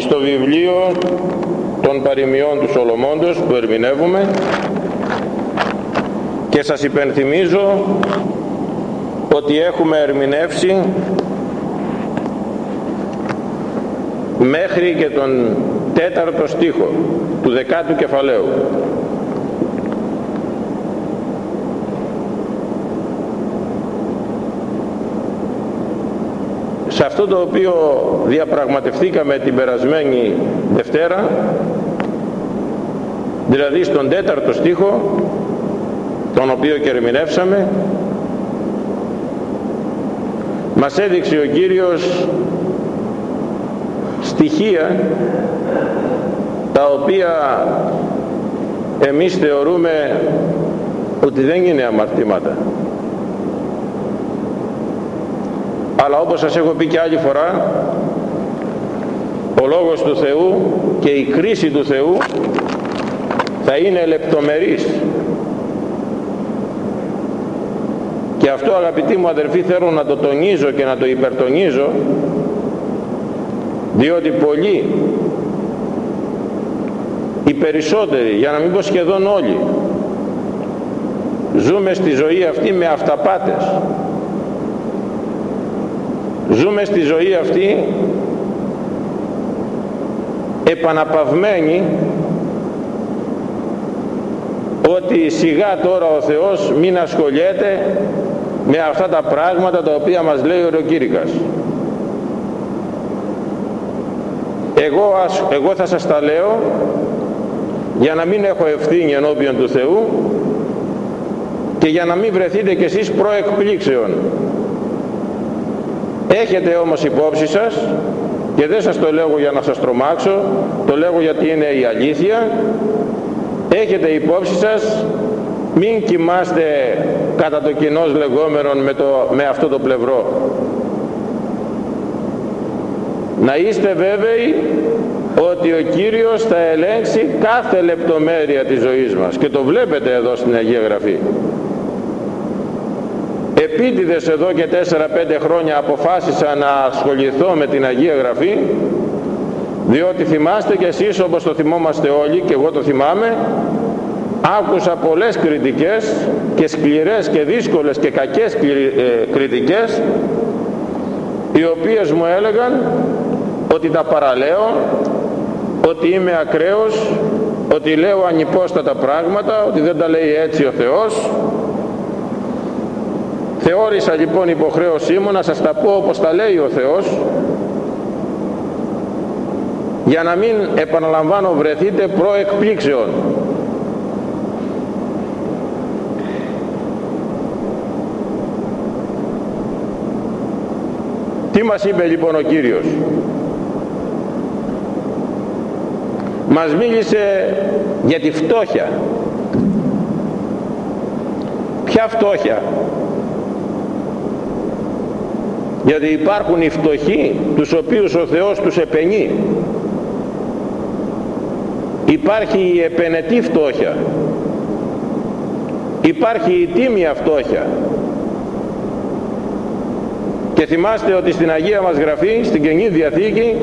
στο βιβλίο των παροιμιών του Σολομώντος που ερμηνεύουμε και σας υπενθυμίζω ότι έχουμε ερμηνεύσει μέχρι και τον τέταρτο στίχο του δεκάτου κεφαλαίου σε αυτό το οποίο διαπραγματευθήκαμε την περασμένη Δευτέρα δηλαδή στον τέταρτο στίχο τον οποίο και ερμηνεύσαμε μας έδειξε ο Κύριος στοιχεία τα οποία εμείς θεωρούμε ότι δεν είναι αμαρτήματα αλλά όπως σας έχω πει και άλλη φορά ο Λόγος του Θεού και η κρίση του Θεού θα είναι λεπτομερής. Και αυτό αγαπητοί μου αδερφοί θέλω να το τονίζω και να το υπερτονίζω διότι πολλοί οι περισσότεροι για να μην πω σχεδόν όλοι ζούμε στη ζωή αυτή με αυταπάτες ζούμε στη ζωή αυτή επαναπαυμένοι ότι σιγά τώρα ο Θεός μην ασχολιέται με αυτά τα πράγματα τα οποία μας λέει ο Ροκήρυκας. Εγώ, εγώ θα σας τα λέω για να μην έχω ευθύνη ενώπιον του Θεού και για να μην βρεθείτε κι εσείς προεκπλήξεων. Έχετε όμως υπόψη σας και δεν σας το λέω για να σας τρομάξω, το λέω γιατί είναι η αλήθεια, έχετε υπόψη σας μην κοιμάστε κατά το κοινός λεγόμενο με, το, με αυτό το πλευρό. Να είστε βέβαιοι ότι ο Κύριος θα ελέγξει κάθε λεπτομέρεια της ζωής μας και το βλέπετε εδώ στην Αγία Γραφή επίτηδες εδώ και 4-5 χρόνια αποφάσισα να ασχοληθώ με την Αγία Γραφή διότι θυμάστε και εσείς όπως το θυμόμαστε όλοι και εγώ το θυμάμαι άκουσα πολλές κριτικές και σκληρές και δύσκολες και κακές ε, κριτικές οι οποίες μου έλεγαν ότι τα παραλέω ότι είμαι ακραίος ότι λέω ανυπόστατα πράγματα ότι δεν τα λέει έτσι ο Θεός Θεώρησα λοιπόν υποχρέωσή μου να σας τα πω όπως τα λέει ο Θεός για να μην επαναλαμβάνω βρεθείτε προεκπλήξεων. Τι μας είπε λοιπόν ο Κύριος; Μας μίλησε για τη φτώχεια. Ποια φτώχεια; Γιατί υπάρχουν οι φτωχοί τους οποίους ο Θεός τους επενεί. Υπάρχει η επενετή φτώχεια. Υπάρχει η τίμια φτώχεια. Και θυμάστε ότι στην Αγία μας Γραφή στην Καινή Διαθήκη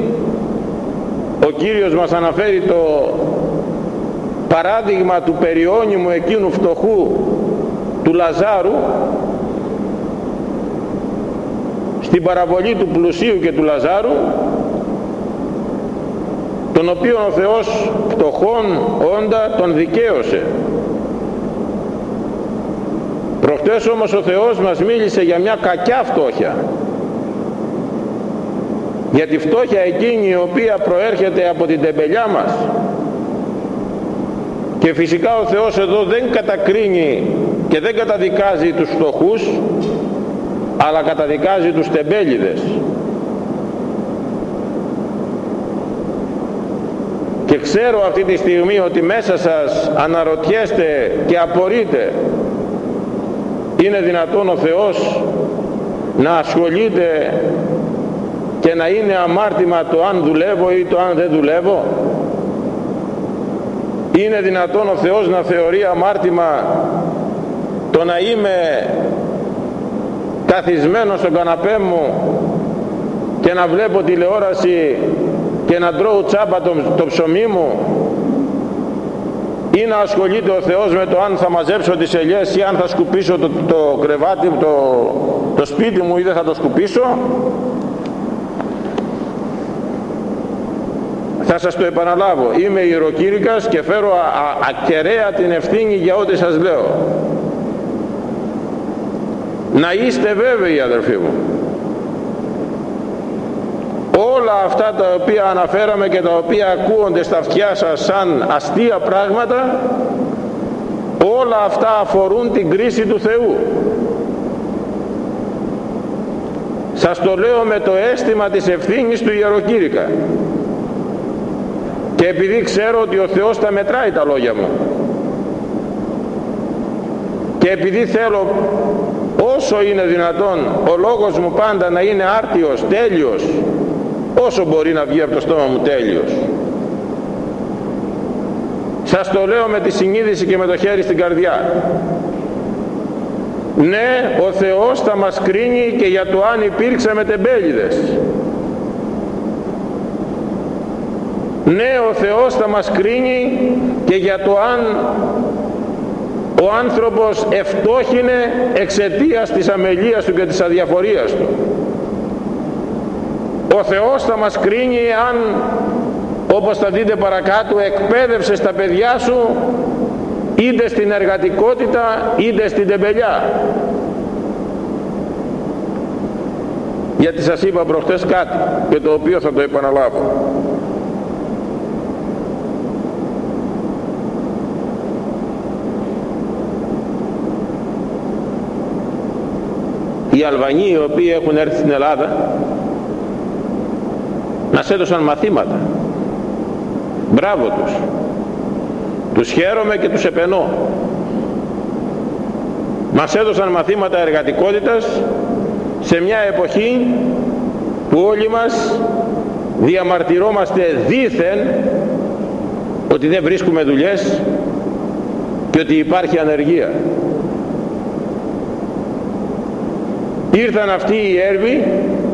ο Κύριος μας αναφέρει το παράδειγμα του περιώνυμου εκείνου φτωχού του Λαζάρου στην παραβολή του πλουσίου και του Λαζάρου τον οποίο ο Θεός φτωχόν όντα τον δικαίωσε. Προχτές όμως ο Θεός μας μίλησε για μια κακιά φτώχεια. Για τη φτώχεια εκείνη η οποία προέρχεται από την τεμπελιά μας. Και φυσικά ο Θεός εδώ δεν κατακρίνει και δεν καταδικάζει τους φτωχούς αλλά καταδικάζει τους τεμπέλιδες και ξέρω αυτή τη στιγμή ότι μέσα σας αναρωτιέστε και απορείτε είναι δυνατόν ο Θεός να ασχολείται και να είναι αμάρτημα το αν δουλεύω ή το αν δεν δουλεύω; Είναι δυνατόν ο Θεός να θεωρεί αμάρτημα το να είμαι καθισμένο στον καναπέ μου και να βλέπω τηλεόραση και να τρώω τσάμπα το, το ψωμί μου ή να ασχολείται ο Θεός με το αν θα μαζέψω τις ελιές ή αν θα σκουπίσω το, το κρεβάτι, το, το σπίτι μου ή δεν θα το σκουπίσω. Θα σας το επαναλάβω. Είμαι ιεροκήρυκας και φέρω ακεραία την ευθύνη για ό,τι σας λέω να είστε βέβαιοι αδερφοί μου. Όλα αυτά τα οποία αναφέραμε και τα οποία ακούονται στα αυτιά σας σαν αστεία πράγματα όλα αυτά αφορούν την κρίση του Θεού. Σας το λέω με το αίσθημα της ευθύνης του Ιεροκήρυκα. Και επειδή ξέρω ότι ο Θεός τα μετράει τα λόγια μου. Και επειδή θέλω όσο είναι δυνατόν ο λόγος μου πάντα να είναι άρτιος, τέλειος. Όσο μπορεί να βγει από το στόμα μου τέλειος. Σας το λέω με τη συνείδηση και με το χέρι στην καρδιά. Ναι ο Θεός θα μας κρίνει και για το αν υπήρξαμε τεμπέληδες. Ναι ο Θεός θα μας κρίνει και για το αν ο άνθρωπος ευτόχινε εξαιτίας της αμελίας του και της αδιαφορίας του. Ο Θεός θα μας κρίνει αν όπως θα δείτε παρακάτω εκπαίδευσε τα παιδιά σου είτε στην εργατικότητα είτε στην τεμπελιά. Γιατί σας είπα προχτές κάτι και το οποίο θα το επαναλάβω οι Αλβανοί οι οποίοι έχουν έρθει στην Ελλάδα μας έδωσαν μαθήματα. Μπράβο τους. Τους χαίρομαι και τους επενώ. Μας έδωσαν μαθήματα εργατικότητας σε μια εποχή που όλοι μας διαμαρτυρόμαστε δήθεν ότι δεν βρίσκουμε δουλειές και ότι υπάρχει ανεργία ήρθαν αυτοί οι έρμοι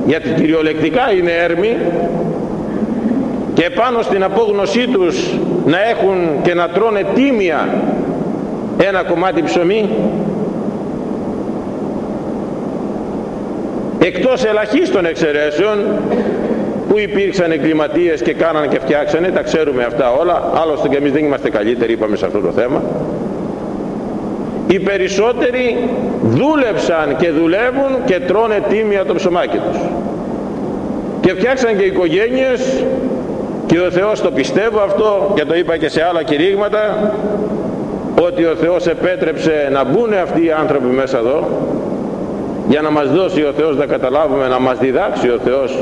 γιατί κυριολεκτικά είναι έρμοι και πάνω στην απόγνωσή τους να έχουν και να τρώνε τίμια ένα κομμάτι ψωμί εκτός ελαχίστων εξαιρέσεων που υπήρξαν εγκληματίες και κάναν και φτιάξανε τα ξέρουμε αυτά όλα. Άλλωστε και εμείς δεν είμαστε καλύτεροι είπαμε σε αυτό το θέμα οι περισσότεροι δούλεψαν και δουλεύουν και τρώνε τίμια το ψωμάκι τους. Και φτιάξαν και οικογένειες και ο Θεός το πιστεύω αυτό και το είπα και σε άλλα κηρύγματα ότι ο Θεός επέτρεψε να μπουν αυτοί οι άνθρωποι μέσα εδώ για να μας δώσει ο Θεός να καταλάβουμε να μας διδάξει ο Θεός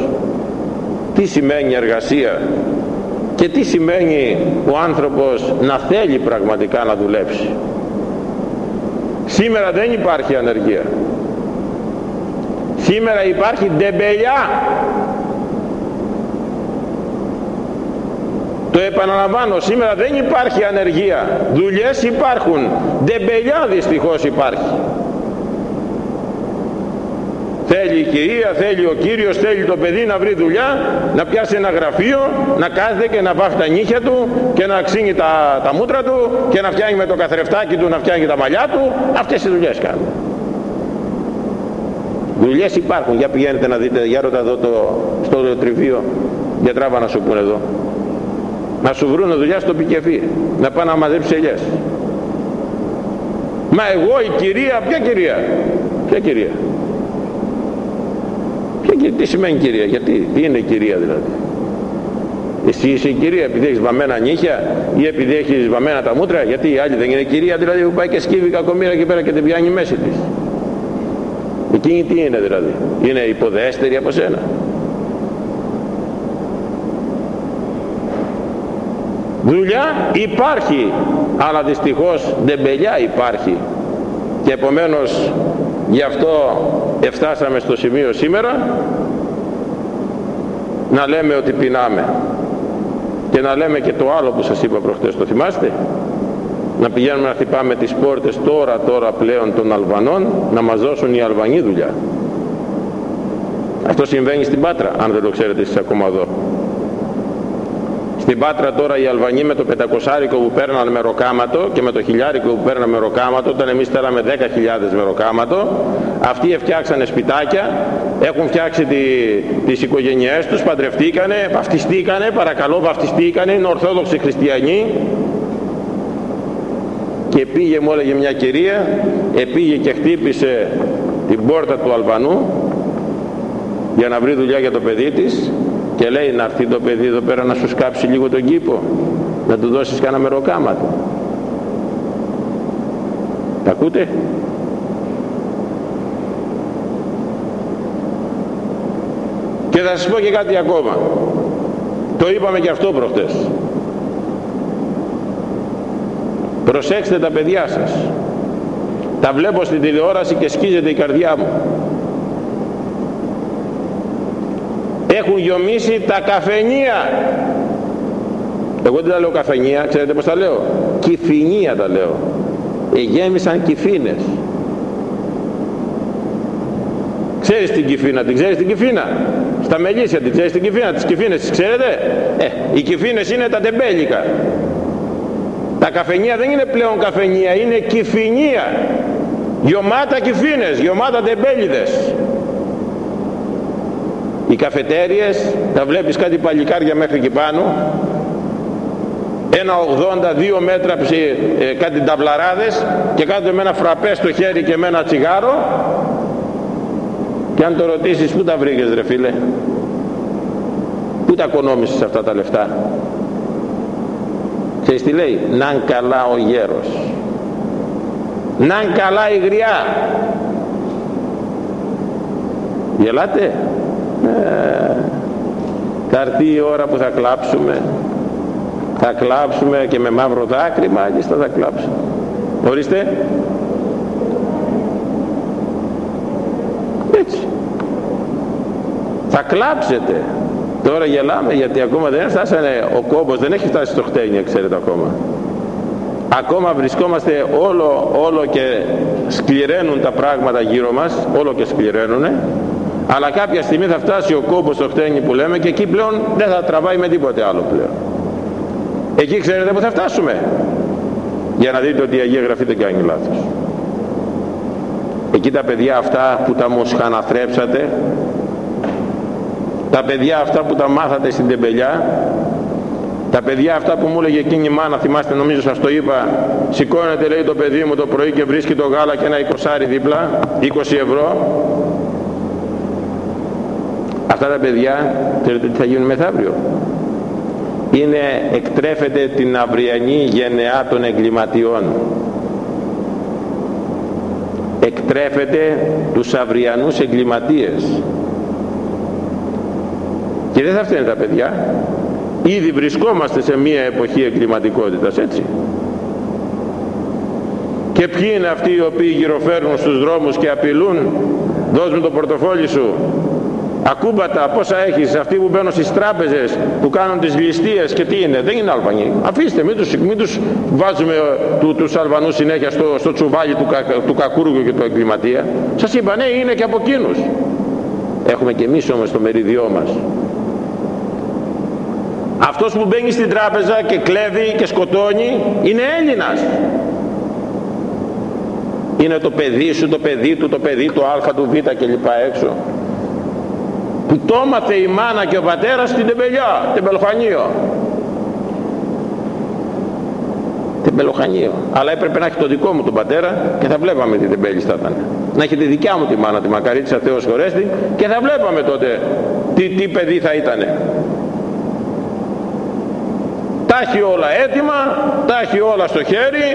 τι σημαίνει εργασία και τι σημαίνει ο άνθρωπος να θέλει πραγματικά να δουλέψει σήμερα δεν υπάρχει ανεργία. Σήμερα υπάρχει ντεμπελιά. Το επαναλαμβάνω σήμερα δεν υπάρχει ανεργία. Δουλειές υπάρχουν. Ντεμπελιά δυστυχώς υπάρχει θέλει η κυρία, θέλει ο κύριος, θέλει το παιδί να βρει δουλειά, να πιάσει ένα γραφείο, να κάθεται και να βάφει τα νύχια του και να ξύνει τα, τα μούτρα του και να φτιάχνει με το καθρεφτάκι του, να φτιάχνει τα μαλλιά του. Αυτές οι δουλειές κάνουν. Δουλειές υπάρχουν. Για πηγαίνετε να δείτε, για ρώτα εδώ το, στο τριβείο, για τράβα να σου πούνε εδώ. Να σου βρουν δουλειά στο πικεφί, να πάνε να μαζέψει ελιές. Μα εγώ η κυρία, ποια κυρία, ποια κυρία, και τι σημαίνει κυρία, γιατί, τι είναι κυρία δηλαδή; Εσύ είσαι η κυρία επειδή έχεις βαμμένα νύχια ή επειδή έχεις βαμμένα τα μούτρα, γιατί η άλλη δεν είναι κυρία δηλαδή που πάει και σκύβει κακομήρα εκεί πέρα και την πιάνει μέση της. Εκείνη τι είναι δηλαδή, είναι υποδέστερη από σένα. Δουλειά υπάρχει, αλλά δυστυχώς ντεμπελιά υπάρχει και επομένως γι' αυτό εφτάσαμε στο σημείο σήμερα να λέμε ότι πεινάμε. Και να λέμε και το άλλο που σας είπα προχτές το θυμάστε; Να πηγαίνουμε να χτυπάμε τις πόρτες τώρα τώρα πλέον των Αλβανών να μας δώσουν οι Αλβανοί δουλειά. Αυτό συμβαίνει στην Πάτρα αν δεν το ξέρετε εσείς ακόμα εδώ στην Πάτρα τώρα οι Αλβανοί με το πεντακοσάρικο που παίρναν με ροκάματο και με το χιλιάρικο που παίρναν με ροκάματο, όταν εμείς θέλαμε 10.000 με ροκάματο, αυτοί φτιάξανε σπιτάκια, έχουν φτιάξει τη, τις οικογένειές τους, παντρευτήκανε, βαφτιστήκανε, παρακαλώ βαφτιστήκανε, είναι Ορθόδοξοι Χριστιανοί. Και πήγε μου έλεγε μια κυρία, επήγε και χτύπησε την πόρτα του Αλβανού για να βρει δουλειά για το παιδί της και λέει να έρθει το παιδί εδώ πέρα να σου σκάψει λίγο τον κήπο να του δώσεις κανένα μεροκάματο τα ακούτε; Και θα σας πω και κάτι ακόμα. Το είπαμε και αυτό προχτές. Προσέξτε τα παιδιά σας. Τα βλέπω στην τηλεόραση και σκίζεται η καρδιά μου έχουν γιομίσει τα καφενεία. Εγώ δεν τα λέω καφενεία ξέρετε πως τα λέω; Κυφινία τα λέω. Εγέμισαν κυφίνες. Ξέρεις την κυφίνα την ξέρεις την κυφίνα; Στα μελίσια την ξέρεις την κυφίνα τις κυφίνες τις ξέρετε; Ε, οι κυφίνες είναι τα τεμπέλικα. Τα καφενεία δεν είναι πλέον καφενεία είναι κυφινία γιωμάτα κυφίνες γιωμάτα τεμπέλιδες οι καφετέριες τα βλέπεις κάτι παλικάρια μέχρι και πάνω. Ένα 82 μέτρα ε, κάτι ταβλαράδες και κάτω με ένα φραπέ στο χέρι και με ένα τσιγάρο. Και αν το ρωτήσεις πού τα βρήκες ρε φίλε; Πού τα κονόμησες αυτά τα λεφτά; Ξέρεις τι λέει; Ναν καλά ο γέρος. Ναν καλά η γριά γελάτε; Ε, θα έρθει η ώρα που θα κλάψουμε. Θα κλάψουμε και με μαύρο δάκρυ μάλιστα θα κλάψουμε. Ορίστε. Έτσι. Θα κλάψετε. Τώρα γελάμε γιατί ακόμα δεν φτάσανε ο κόμπος δεν έχει φτάσει στο χτένι ξέρετε ακόμα. Ακόμα βρισκόμαστε όλο, όλο και σκληραίνουν τα πράγματα γύρω μας. Όλο και σκληραίνουνε αλλά κάποια στιγμή θα φτάσει ο κόμπος στο χτένι που λέμε και εκεί πλέον δεν θα τραβάει με τίποτε άλλο πλέον. Εκεί ξέρετε που θα φτάσουμε. Για να δείτε ότι η Αγία Γραφή δεν κάνει λάθος. Εκεί τα παιδιά αυτά που τα μοσχαναθρέψατε τα παιδιά αυτά που τα μάθατε στην τεμπελιά τα παιδιά αυτά που μου έλεγε εκείνη η μάνα θυμάστε νομίζω σας το είπα σηκώνεται λέει το παιδί μου το πρωί και βρίσκει το γάλα και ένα εικοσάρι δίπλα 20 ευρώ αυτά τα παιδιά ξέρετε τι θα γίνουν μεθαύριο. Είναι εκτρέφεται την αυριανή γενεά των εγκληματιών. Εκτρέφεται τους αυριανούς εγκληματίες. Και δεν θα φταίνουν τα παιδιά. Ήδη βρισκόμαστε σε μια εποχή εγκληματικότητας έτσι. Και ποιοι είναι αυτοί οι οποίοι γυροφέρνουν στους δρόμους και απειλούν; Δώσ' μου το πορτοφόλι σου ακούμπατα πόσα έχεις αυτοί που μπαίνουν στις τράπεζες που κάνουν τις ληστείες και τι είναι δεν είναι Αλβανοί αφήστε μην τους, μην τους βάζουμε ε, του, τους Αλβανούς συνέχεια στο, στο τσουβάλι του, του κακούργου και του εγκληματία. Σας είπα ναι είναι και από εκείνους. Έχουμε και εμείς όμως το μεριδιό μας. Αυτός που μπαίνει στην τράπεζα και κλέβει και σκοτώνει είναι Έλληνας. Είναι το παιδί σου, το παιδί του, το παιδί του α, του β και λοιπά έξω που το έμαθε η μάνα και ο πατέρας στην τεμπελιά, τεμπελοχανίο τεμπελοχανίο αλλά έπρεπε να έχει το δικό μου τον πατέρα και θα βλέπαμε τι τεμπέλη θα ήταν. Να έχει τη δικιά μου τη μάνα τη μακαρίτησα Θεός χωρέστη και θα βλέπαμε τότε τι, τι παιδί θα ήτανε. Τα έχει όλα έτοιμα τα έχει όλα στο χέρι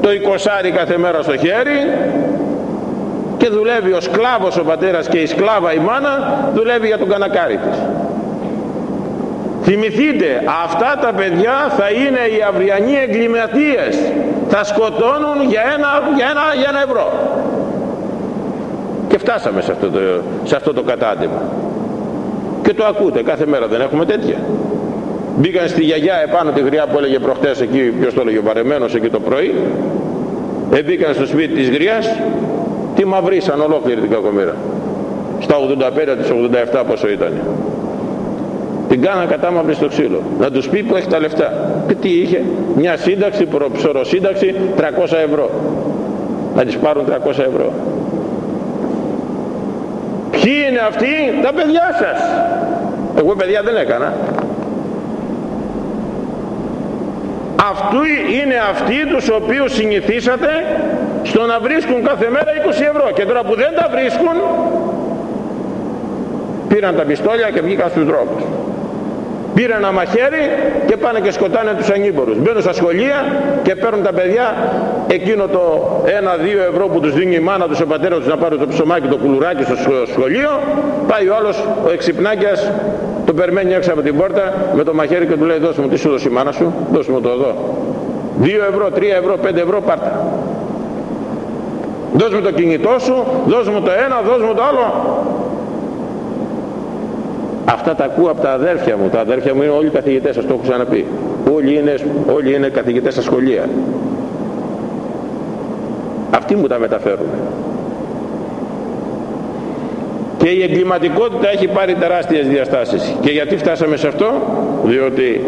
το εικοσάρι κάθε μέρα στο χέρι και δουλεύει ο σκλάβος ο πατέρας και η σκλάβα η μάνα δουλεύει για τον κανακάρι της. Θυμηθείτε αυτά τα παιδιά θα είναι οι αυριανοί εγκληματίες. Θα σκοτώνουν για ένα, για ένα, για ένα ευρώ. Και φτάσαμε σε αυτό, το, σε αυτό το κατάντημα. Και το ακούτε κάθε μέρα δεν έχουμε τέτοια. Μπήκαν στη γιαγιά επάνω τη γριά που έλεγε προχτές εκεί ποιος το έλεγε ο βαρεμένος εκεί το πρωί. Εμπήκαν στο σπίτι της γριάς τι μαυρίσαν ολόκληρη την κακομήρα στα 85 της 87 πόσο ήταν την κάνανε κατάμαυρη στο ξύλο. Να τους πει που έχει τα λεφτά. Και τι είχε. Μια σύνταξη, ψωροσύνταξη 300 ευρώ. Να τις πάρουν 300 ευρώ. Ποιοι είναι αυτοί; Τα παιδιά σας. Εγώ παιδιά δεν έκανα. Αυτοί είναι αυτοί τους οποίους συνηθίσατε στο να βρίσκουν κάθε μέρα 20 ευρώ. Και τώρα που δεν τα βρίσκουν πήραν τα πιστόλια και βγήκαν στους δρόμους. Πήραν ένα μαχαίρι και πάνε και σκοτάνε τους ανήμπορους. Μπαίνουν στα σχολεία και παίρνουν τα παιδιά εκείνο το 1-2 ευρώ που τους δίνει η μάνα τους ο πατέρας τους να πάρουν το ψωμάκι το κουλουράκι στο σχολείο. Πάει ο άλλος ο εξυπνάκιας τον περιμένει έξω από την πόρτα με το μαχαίρι και του λέει δώσ' μου τι σου δώσει η μάνα σου δώσ' μου το εδώ 2 ευρώ, 3 ευρώ, 5 ευρώ πάρτα δώσ' μου το κινητό σου δώσ' μου το ένα, δώσ' μου το άλλο Αυτά τα ακούω από τα αδέρφια μου. Τα αδέρφια μου είναι όλοι καθηγητές, σας το έχω ξαναπεί. Όλοι είναι, όλοι είναι καθηγητές στα σχολεία. Αυτοί μου τα μεταφέρουν. Και η εγκληματικότητα έχει πάρει τεράστιες διαστάσεις. Και γιατί φτάσαμε σε αυτό, διότι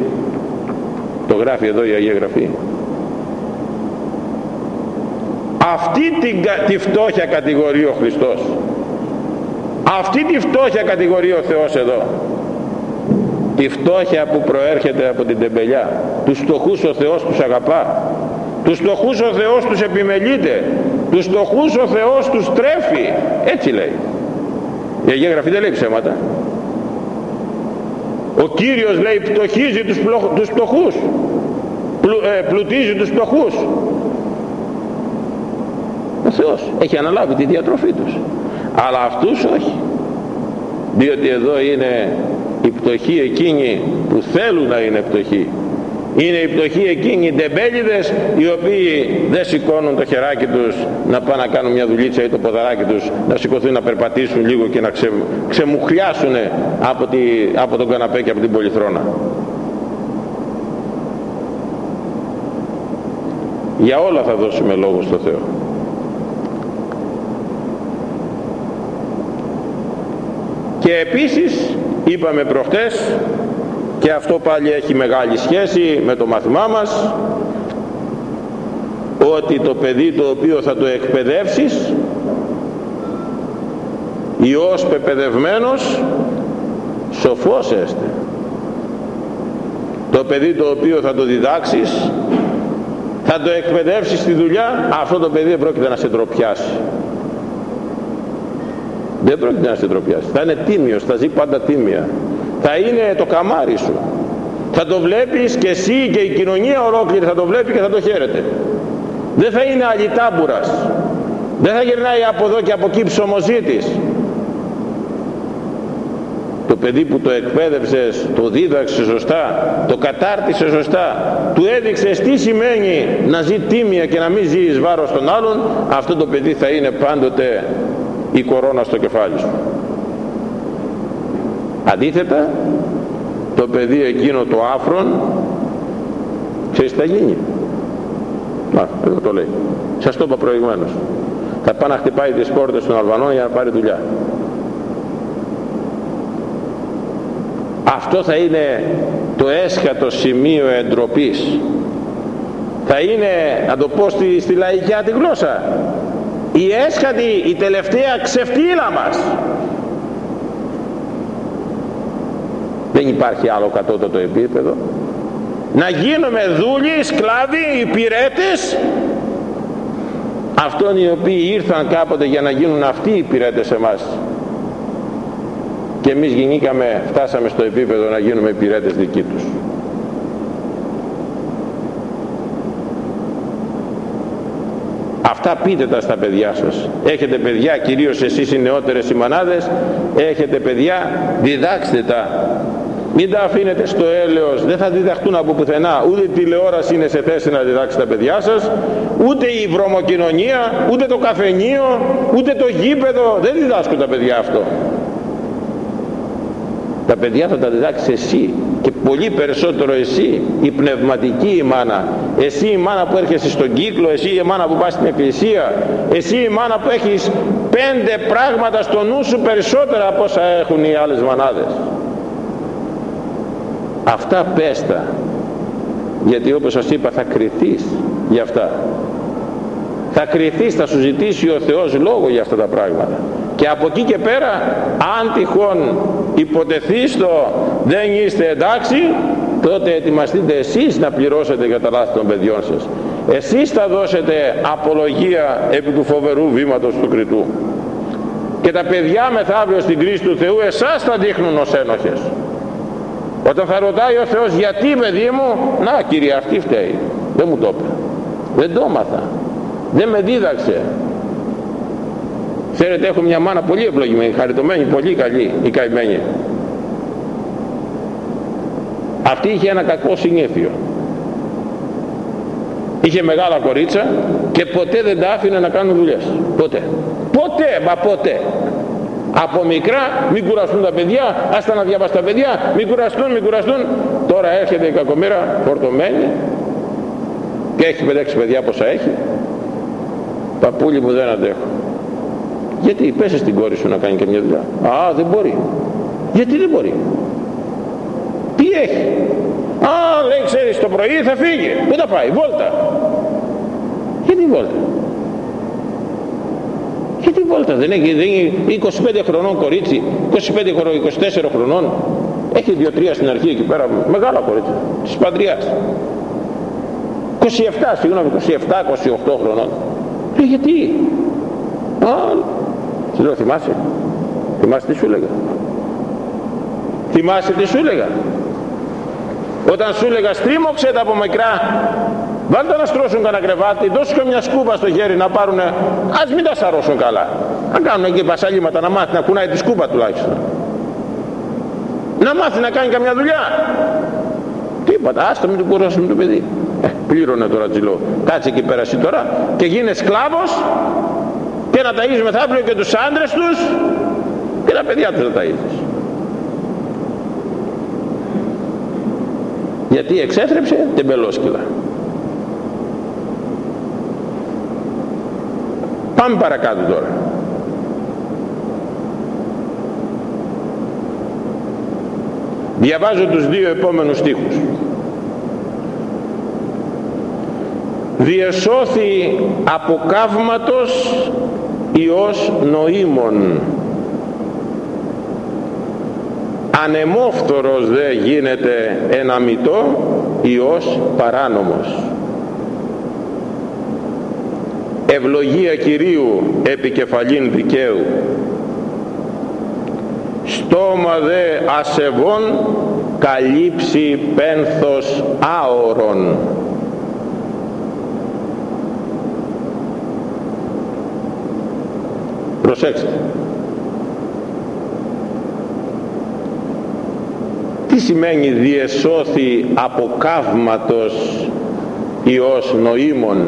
το γράφει εδώ η Αγία Γραφή. Αυτή την, τη φτώχεια κατηγορεί ο Χριστός. Αυτή τη φτώχεια κατηγορεί ο Θεός εδώ. Τη φτώχεια που προέρχεται από την τεμπελιά. Τους φτωχούς ο Θεός τους αγαπά. Τους φτωχούς ο Θεός τους επιμελείται. Τους φτωχούς ο Θεός τους τρέφει. Έτσι λέει. Η Αγία Γραφή δεν λέει ψέματα. Ο Κύριος λέει πτωχίζει τους, πλο, τους φτωχούς πλου, ε, πλουτίζει τους φτωχούς ο Θεός. Έχει αναλάβει τη διατροφή τους. Αλλά αυτούς όχι. Διότι εδώ είναι η πτωχή εκείνη που θέλουν να είναι πτωχοί. Είναι η πτωχή εκείνοι οι τεμπέληδες οι οποίοι δεν σηκώνουν το χεράκι τους να πάνε να κάνουν μια δουλίτσα ή το ποδαράκι τους να σηκωθούν να περπατήσουν λίγο και να ξε, ξεμουχλιάσουν από, τη, από τον καναπέ και από την πολυθρόνα. Για όλα θα δώσουμε λόγο στο Θεό και επίσης είπαμε προχτές και αυτό πάλι έχει μεγάλη σχέση με το μαθημά μας ότι το παιδί το οποίο θα το εκπαιδεύσεις Υιός πεπαιδευμένος σοφός έστε. Το παιδί το οποίο θα το διδάξεις θα το εκπαιδεύσεις στη δουλειά αυτό το παιδί δεν πρόκειται να σε ντροπιάσει δεν πρόκειται να σε ντροπιάσει θα είναι τίμιος, θα ζει πάντα τίμια. Θα είναι το καμάρι σου. Θα το βλέπεις και εσύ και η κοινωνία ολόκληρη θα το βλέπει και θα το χαίρεται. Δεν θα είναι αλιτάμπουρας δεν θα γυρνάει από εδώ και από εκεί ψωμοζήτης. Το παιδί που το εκπαίδευσες, το δίδαξε σωστά, το κατάρτισε σωστά, του έδειξες τι σημαίνει να ζει τίμια και να μην ζει εις βάρος των άλλων, αυτό το παιδί θα είναι πάντοτε η κορώνα στο κεφάλι σου. Αντίθετα το παιδί εκείνο το άφρον ξέρεις τι θα γίνει; Α, εδώ το λέει. Σας το είπα προηγουμένως. Θα πάει να χτυπάει τις πόρτες των Αλβανών για να πάρει δουλειά. Αυτό θα είναι το έσχατο σημείο εντροπής. Θα είναι να το πω στη, στη λαϊκιά τη γλώσσα η έσχατη, η τελευταία ξεφτύλα μας. Δεν υπάρχει άλλο κατώτατο επίπεδο. Να γίνουμε δούλοι, σκλάβοι, υπηρέτες. Αυτών οι οποίοι ήρθαν κάποτε για να γίνουν αυτοί οι υπηρέτες εμάς. Και εμείς γινήκαμε, φτάσαμε στο επίπεδο να γίνουμε υπηρέτες δικοί τους αυτά πείτε τα στα παιδιά σας. Έχετε παιδιά κυρίως εσείς οι νεότερες οι μανάδες έχετε παιδιά διδάξτε τα. Μην τα αφήνετε στο έλεος δεν θα διδαχτούν από πουθενά. Ούτε η τηλεόραση είναι σε θέση να διδάξει τα παιδιά σας ούτε η βρωμοκοινωνία ούτε το καφενείο ούτε το γήπεδο. Δεν διδάσκουν τα παιδιά αυτό. Τα παιδιά θα τα διδάξεις εσύ και πολύ περισσότερο εσύ η πνευματική η μάνα. Εσύ η μάνα που έρχεσαι στον κύκλο εσύ η μάνα που πας στην εκκλησία. Εσύ η μάνα που έχεις πέντε πράγματα στο νου σου περισσότερα από όσα έχουν οι άλλες μανάδες. Αυτά πέστα. Γιατί όπως σας είπα θα κριθείς για αυτά. Θα κριθείς, θα σου ζητήσει ο Θεός λόγο για αυτά τα πράγματα και από εκεί και πέρα αν τυχόν υποτεθεί το δεν είστε εντάξει τότε ετοιμαστείτε εσείς να πληρώσετε για τα λάθη των παιδιών σας. Εσείς θα δώσετε απολογία επί του φοβερού βήματος του κριτού και τα παιδιά μεθαύριο στην κρίση του Θεού εσάς θα δείχνουν ως ένοχες. Όταν θα ρωτάει ο Θεός γιατί παιδί μου; Να κύριε αυτή φταίει δεν μου το είπε. Δεν το έμαθα. Δεν με δίδαξε Ξέρετε έχω μια μάνα πολύ ευλογημένη, χαριτωμένη, πολύ καλή η καημένη. Αυτή είχε ένα κακό συνήθειο. Είχε μεγάλα κορίτσα και ποτέ δεν τα άφηνε να κάνουν δουλειές. Ποτέ. Ποτέ, μα ποτέ. Από μικρά μην κουραστούν τα παιδιά, άστα να διαβάσει τα παιδιά, μην κουραστούν, μην κουραστούν. Τώρα έρχεται η κακομήρα φορτωμένη και έχει 5-6 παιδιά πόσα έχει. Παππούλι μου δεν αντέχω. Γιατί πέσες στην κόρη σου να κάνει και μια δουλειά; Α, δεν μπορεί. Γιατί δεν μπορεί; Τι έχει; Α, λέει, ξέρεις, το πρωί θα φύγει. Πού θα πάει, βόλτα. Γιατί βόλτα; Γιατί βόλτα; Δεν έχει, δεν έχει 25 χρονών κορίτσι, 25 χρονών, 24 χρονών. Έχει 2-3 στην αρχή εκεί πέρα, μεγάλα κορίτσι, της Παντριάς. 27, συγγνώμη, 27-28 χρονών. Λέει γιατί; Α, σου λέω θυμάσαι. Θυμάσαι τι σου έλεγα. Θυμάσαι τι σου έλεγα. Όταν σου έλεγα στρίμωξε τα από μικρά. Βάλτε να στρώσουν κανένα κρεβάτι, δώσου και μια σκούπα στο χέρι να πάρουνε. Ας μην τα σαρώσουν καλά. Να κάνουν εκεί πασαλίματα να μάθει να κουνάει τη σκούπα τουλάχιστον. Να μάθει να κάνει καμιά δουλειά. Τίποτα, άστο μην του κουράσουμε το παιδί. Ε, πλήρωνε τώρα τζιλό. Κάτσε εκεί πέρα εσύ τώρα και γίνε σκλάβος και να ταΐζουμε αύριο και τους άντρες τους και τα παιδιά τους να ταΐζεις. Γιατί εξέθρεψε τεμπελόσκυλα πάμε παρακάτω τώρα. Διαβάζω τους δύο επόμενους στίχους. Διεσώθη από καύματος Υιός νοήμων. Ανεμόφθορος δε γίνεται ένα μητό Υιός παράνομος. Ευλογία Κυρίου επικεφαλήν δικαίου. Στόμα δε ασεβών καλύψει πένθος άωρον προσέξτε. Τι σημαίνει διεσώθη από καύματος Υιός νοήμων;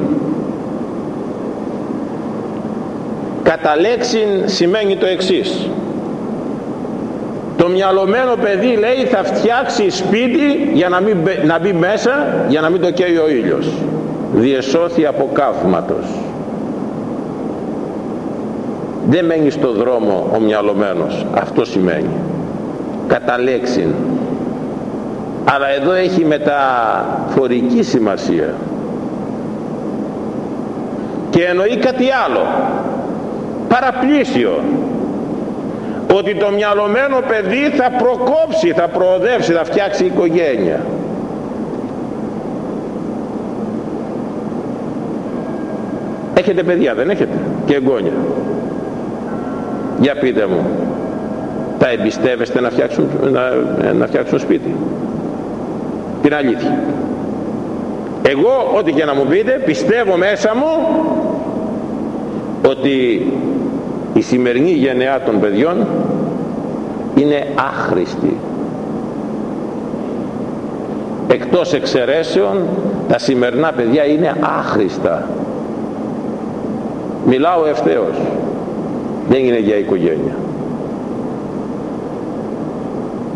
Κατά λέξιν σημαίνει το εξής. Το μυαλωμένο παιδί λέει θα φτιάξει σπίτι για να, μην, να μπει μέσα για να μην το καίει ο ήλιος. Διεσώθη από καύματος δεν μένει στο δρόμο ο μυαλωμένος. Αυτό σημαίνει. Κατά λέξην. Αλλά εδώ έχει μεταφορική σημασία. Και εννοεί κάτι άλλο. Παραπλήσιο. Ότι το μυαλωμένο παιδί θα προκόψει, θα προοδεύσει, θα φτιάξει οικογένεια. Έχετε παιδιά δεν έχετε; Και εγγόνια για πείτε μου τα εμπιστεύεστε να φτιάξουν, να, να φτιάξουν σπίτι; Την αλήθεια. Εγώ ό,τι και να μου πείτε πιστεύω μέσα μου ότι η σημερινή γενεά των παιδιών είναι άχρηστη. Εκτός εξαιρέσεων τα σημερινά παιδιά είναι άχρηστα. Μιλάω ευθέως δεν είναι για οικογένεια.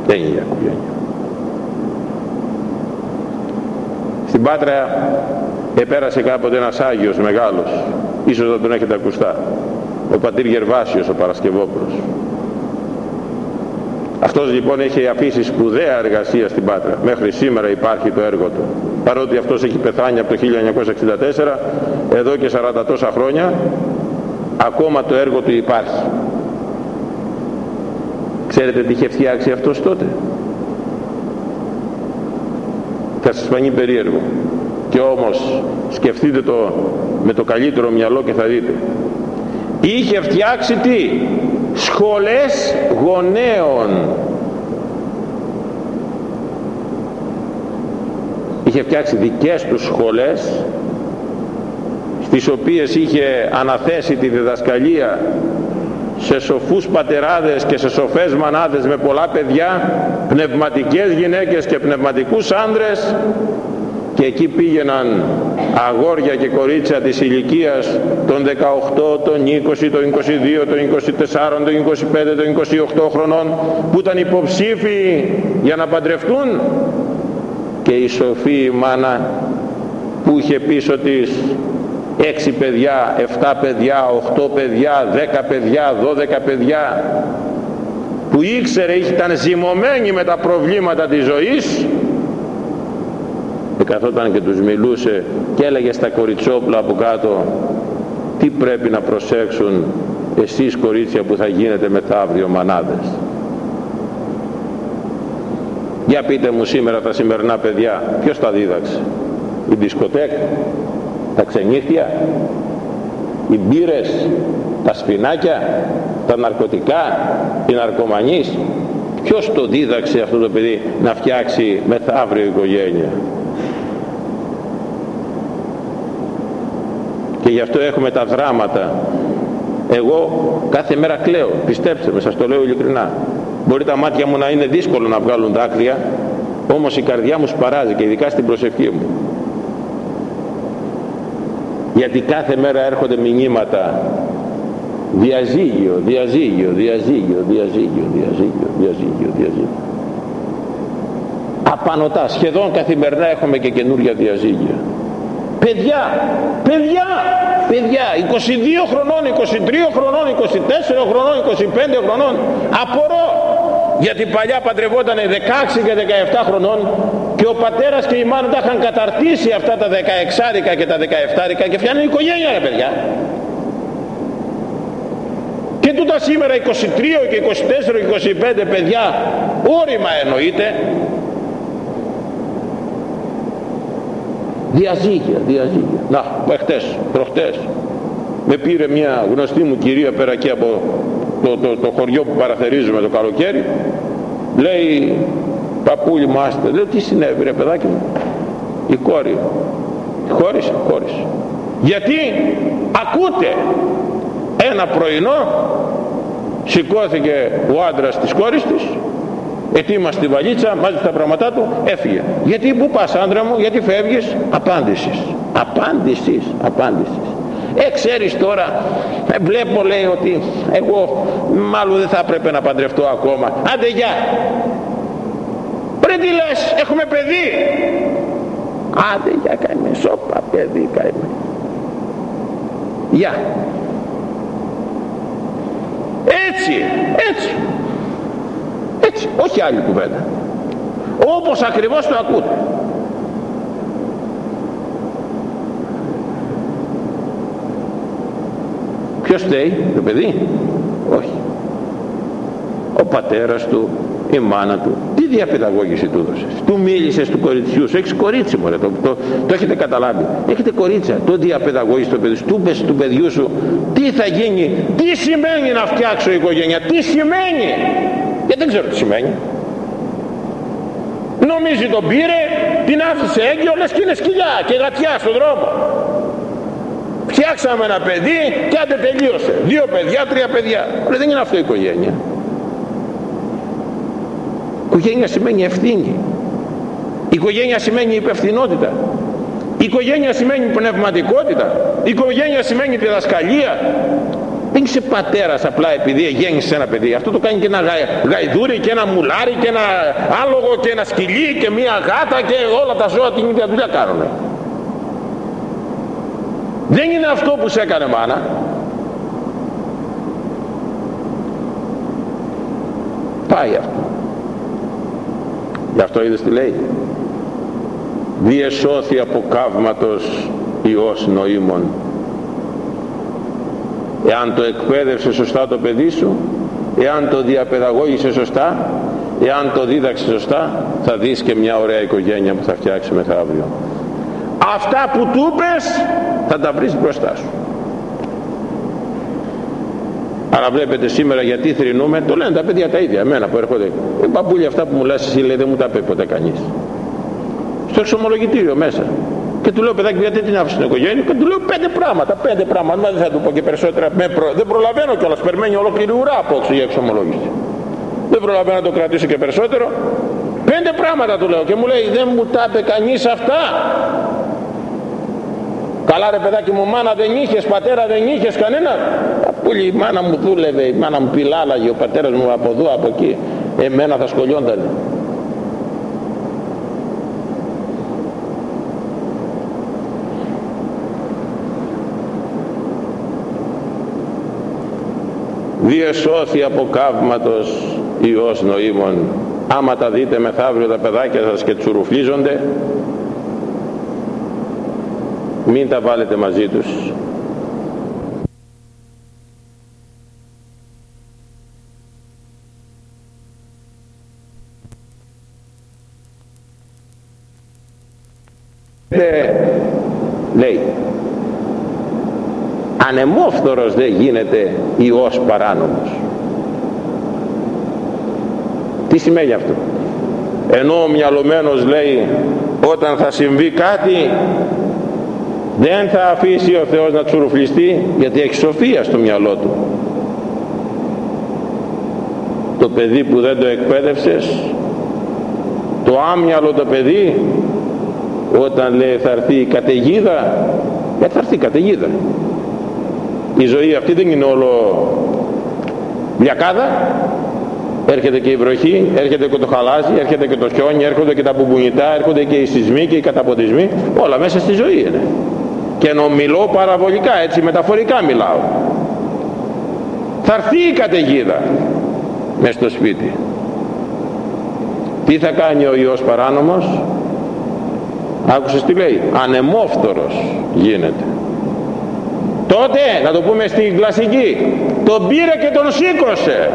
Δεν είναι για οικογένεια. Στην Πάτρα επέρασε κάποτε ένας Άγιος μεγάλος. Ίσως δεν τον έχετε ακουστά. Ο πατήρ Γερβάσιος ο Παρασκευόπουλος. Αυτός λοιπόν έχει αφήσει σπουδαία εργασία στην Πάτρα. Μέχρι σήμερα υπάρχει το έργο του. Παρότι αυτός έχει πεθάνει από το 1964 εδώ και 40 τόσα χρόνια ακόμα το έργο του υπάρχει. Ξέρετε τι είχε φτιάξει αυτός τότε; Θα σας φανεί περίεργο. Και όμως σκεφτείτε το με το καλύτερο μυαλό και θα δείτε. Είχε φτιάξει τι; Σχολές γονέων. Είχε φτιάξει δικές του σχολές στις οποίες είχε αναθέσει τη διδασκαλία σε σοφούς πατεράδες και σε σοφές μανάδες με πολλά παιδιά πνευματικές γυναίκες και πνευματικούς άνδρες και εκεί πήγαιναν αγόρια και κορίτσια της ηλικίας των 18, των 20, των 22, των 24, των 25, των 28 χρονών που ήταν υποψήφοι για να παντρευτούν. Και η σοφή μάνα που είχε πίσω της 6 παιδιά, 7 παιδιά, 8 παιδιά, 10 παιδιά, 12 παιδιά που ήξερε ήταν ζυμωμένη με τα προβλήματα της ζωής και καθόταν και τους μιλούσε και έλεγε στα κοριτσόπλα από κάτω τι πρέπει να προσέξουν εσείς κορίτσια που θα γίνετε μεθαύριο μανάδες; Για πείτε μου σήμερα τα σημερινά παιδιά ποιος τα δίδαξε η δισκοτέκα τα ξενύχτια οι μπύρες τα σφινάκια τα ναρκωτικά οι ναρκωμανείς. Ποιος το δίδαξε αυτό το παιδί να φτιάξει μεθαύριο οικογένεια; Και γι' αυτό έχουμε τα δράματα. Εγώ κάθε μέρα κλαίω πιστέψτε με σας το λέω ειλικρινά. Μπορεί τα μάτια μου να είναι δύσκολο να βγάλουν δάκρυα όμως η καρδιά μου σπαράζει και ειδικά στην προσευχή μου γιατί κάθε μέρα έρχονται μηνύματα. Διαζύγιο, διαζύγιο, διαζύγιο, διαζύγιο, διαζύγιο, διαζύγιο, διαζύγιο. Απανοτά, σχεδόν καθημερινά έχουμε και καινούργια διαζύγια. Παιδιά παιδιά παιδιά 22 χρονών 23 χρονών 24 χρονών 25 χρονών. Απορώ γιατί παλιά παντρευόταν 16 και 17 χρονών και ο πατέρας και η μάνα τα είχαν καταρτήσει αυτά τα 16 και τα 17 και φτιάχνουν οικογένεια ρε παιδιά και τούτα σήμερα 23 και 24 και 25 παιδιά όρημα εννοείται διαζύγια, διαζύγια. Να, χτες, προχτές, με πήρε μια γνωστή μου κυρία πέρα εκεί από το, το, το χωριό που παραθερίζουμε το καλοκαίρι, λέει, παππούλη μου άστε, λέω τι συνέβη ρε παιδάκι μου, η κόρη, χώρισε, χώρισε. Γιατί ακούτε ένα πρωινό σηκώθηκε ο άντρας της κόρης της ετοίμασε τη βαλίτσα, μάζεψε τα πράγματά του, έφυγε. Γιατί πού πας άντρα μου, γιατί φεύγεις, απάντησης. Απάντησης, απάντησης. Ε, ξέρεις τώρα, ε, βλέπω λέει ότι εγώ μάλλον δεν θα έπρεπε να παντρευτώ ακόμα. Άντε γεια. Πριν τι λες, έχουμε παιδί. Άντε γεια καημέ, σώπα παιδί καημέ. Γεια. Έτσι, έτσι έτσι όχι άλλη κουβέντα όπως ακριβώς το ακούτε ποιος θέλει το παιδί; Όχι. Ο πατέρας του η μάνα του. Τι διαπαιδαγώγηση του έδωσες; Του μίλησες του κοριτσιού σου; Έχεις κορίτσι μωρέ το, το, το, έχετε καταλάβει. Έχετε κορίτσα. Το διαπαιδαγώγησε το παιδί σου του πες του παιδιού σου. Τι θα γίνει; Τι σημαίνει να φτιάξω οικογένεια; Τι σημαίνει; Και δεν ξέρω τι σημαίνει. Νομίζει τον πήρε την άφησε έγκυο λες και είναι σκυλιά και γατιά στον δρόμο φτιάξαμε ένα παιδί και άντε τελείωσε. Δύο παιδιά, τρία παιδιά. Λε, δεν είναι αυτό η οικογένεια. Η οικογένεια σημαίνει ευθύνη. Η οικογένεια σημαίνει υπευθυνότητα. Η οικογένεια σημαίνει πνευματικότητα. Η οικογένεια σημαίνει διδασκαλία. Δεν είσαι πατέρας απλά επειδή γέννησες ένα παιδί. Αυτό το κάνει και ένα γαϊδούρι και ένα μουλάρι και ένα άλογο και ένα σκυλί και μία γάτα και όλα τα ζώα την ίδια δουλειά κάνουν. Δεν είναι αυτό που σε έκανε μάνα. Πάει αυτό. γι' αυτό είδες τι λέει διεσώθη από καύματος Υιός νοήμων εάν το εκπαίδευσε σωστά το παιδί σου εάν το διαπαιδαγώγησε σωστά εάν το δίδαξε σωστά θα δεις και μια ωραία οικογένεια που θα φτιάξει μεθαύριο αυτά που του πες θα τα βρεις μπροστά σου αλλά βλέπετε σήμερα γιατί θρυνούμε, το λένε τα παιδιά τα ίδια, εμένα που έρχονται. Οι μπαμπούλια αυτά που μου λες εσύ λέει δεν μου τα πει ποτέ κανείς. Στο εξομολογητήριο μέσα. Και του λέω παιδάκι γιατί την άφησες την οικογένεια και του λέω πέντε πράγματα, πέντε πράγματα, μα δεν θα του πω και περισσότερα, με προ... δεν προλαβαίνω κιόλας, περιμένει ολόκληρη ουρά απόξω για εξομολόγηση. Δεν προλαβαίνω να το κρατήσω και περισσότερο. Πέντε πράγματα του λέω και μου λέει δεν μου τα είπε κανείς αυτά. Καλά ρε παιδάκι μου μάνα δεν είχες, πατέρα δεν είχες κανένα; Πούλη η μάνα μου δούλευε, η μάνα μου πιλάλαγε, ο πατέρας μου από εδώ από εκεί. Εμένα θα σκολιόνταν. διεσώθη από καύματος Υιός νοήμων άμα τα δείτε μεθαύριο τα παιδάκια σας και τσουρουφλίζονται μην τα βάλετε μαζί τους. Λέει ανεμόφθορος δεν γίνεται Υιός παράνομος τι σημαίνει αυτό; Ενώ ο μυαλωμένος λέει όταν θα συμβεί κάτι δεν θα αφήσει ο Θεός να τσουρουφλιστεί γιατί έχει σοφία στο μυαλό του. Το παιδί που δεν το εκπαίδευσες το άμυαλο το παιδί όταν λέει θα έρθει η καταιγίδα γιατί θα έρθει η καταιγίδα. Η ζωή αυτή δεν είναι όλο διακάδα έρχεται και η βροχή, έρχεται και το χαλάζι, έρχεται και το χιόνι, έρχονται και τα μπουμπουνιτά, έρχονται και οι σεισμοί και οι καταποντισμοί, όλα μέσα στη ζωή είναι. Και ενώ μιλώ παραβολικά, έτσι μεταφορικά μιλάω. Θα έρθει η καταιγίδα μέσα στο σπίτι. Τι θα κάνει ο Υιός παράνομος, άκουσες τι λέει, ανεμόφθορος γίνεται τότε να το πούμε στην κλασική τον πήρε και τον σήκωσε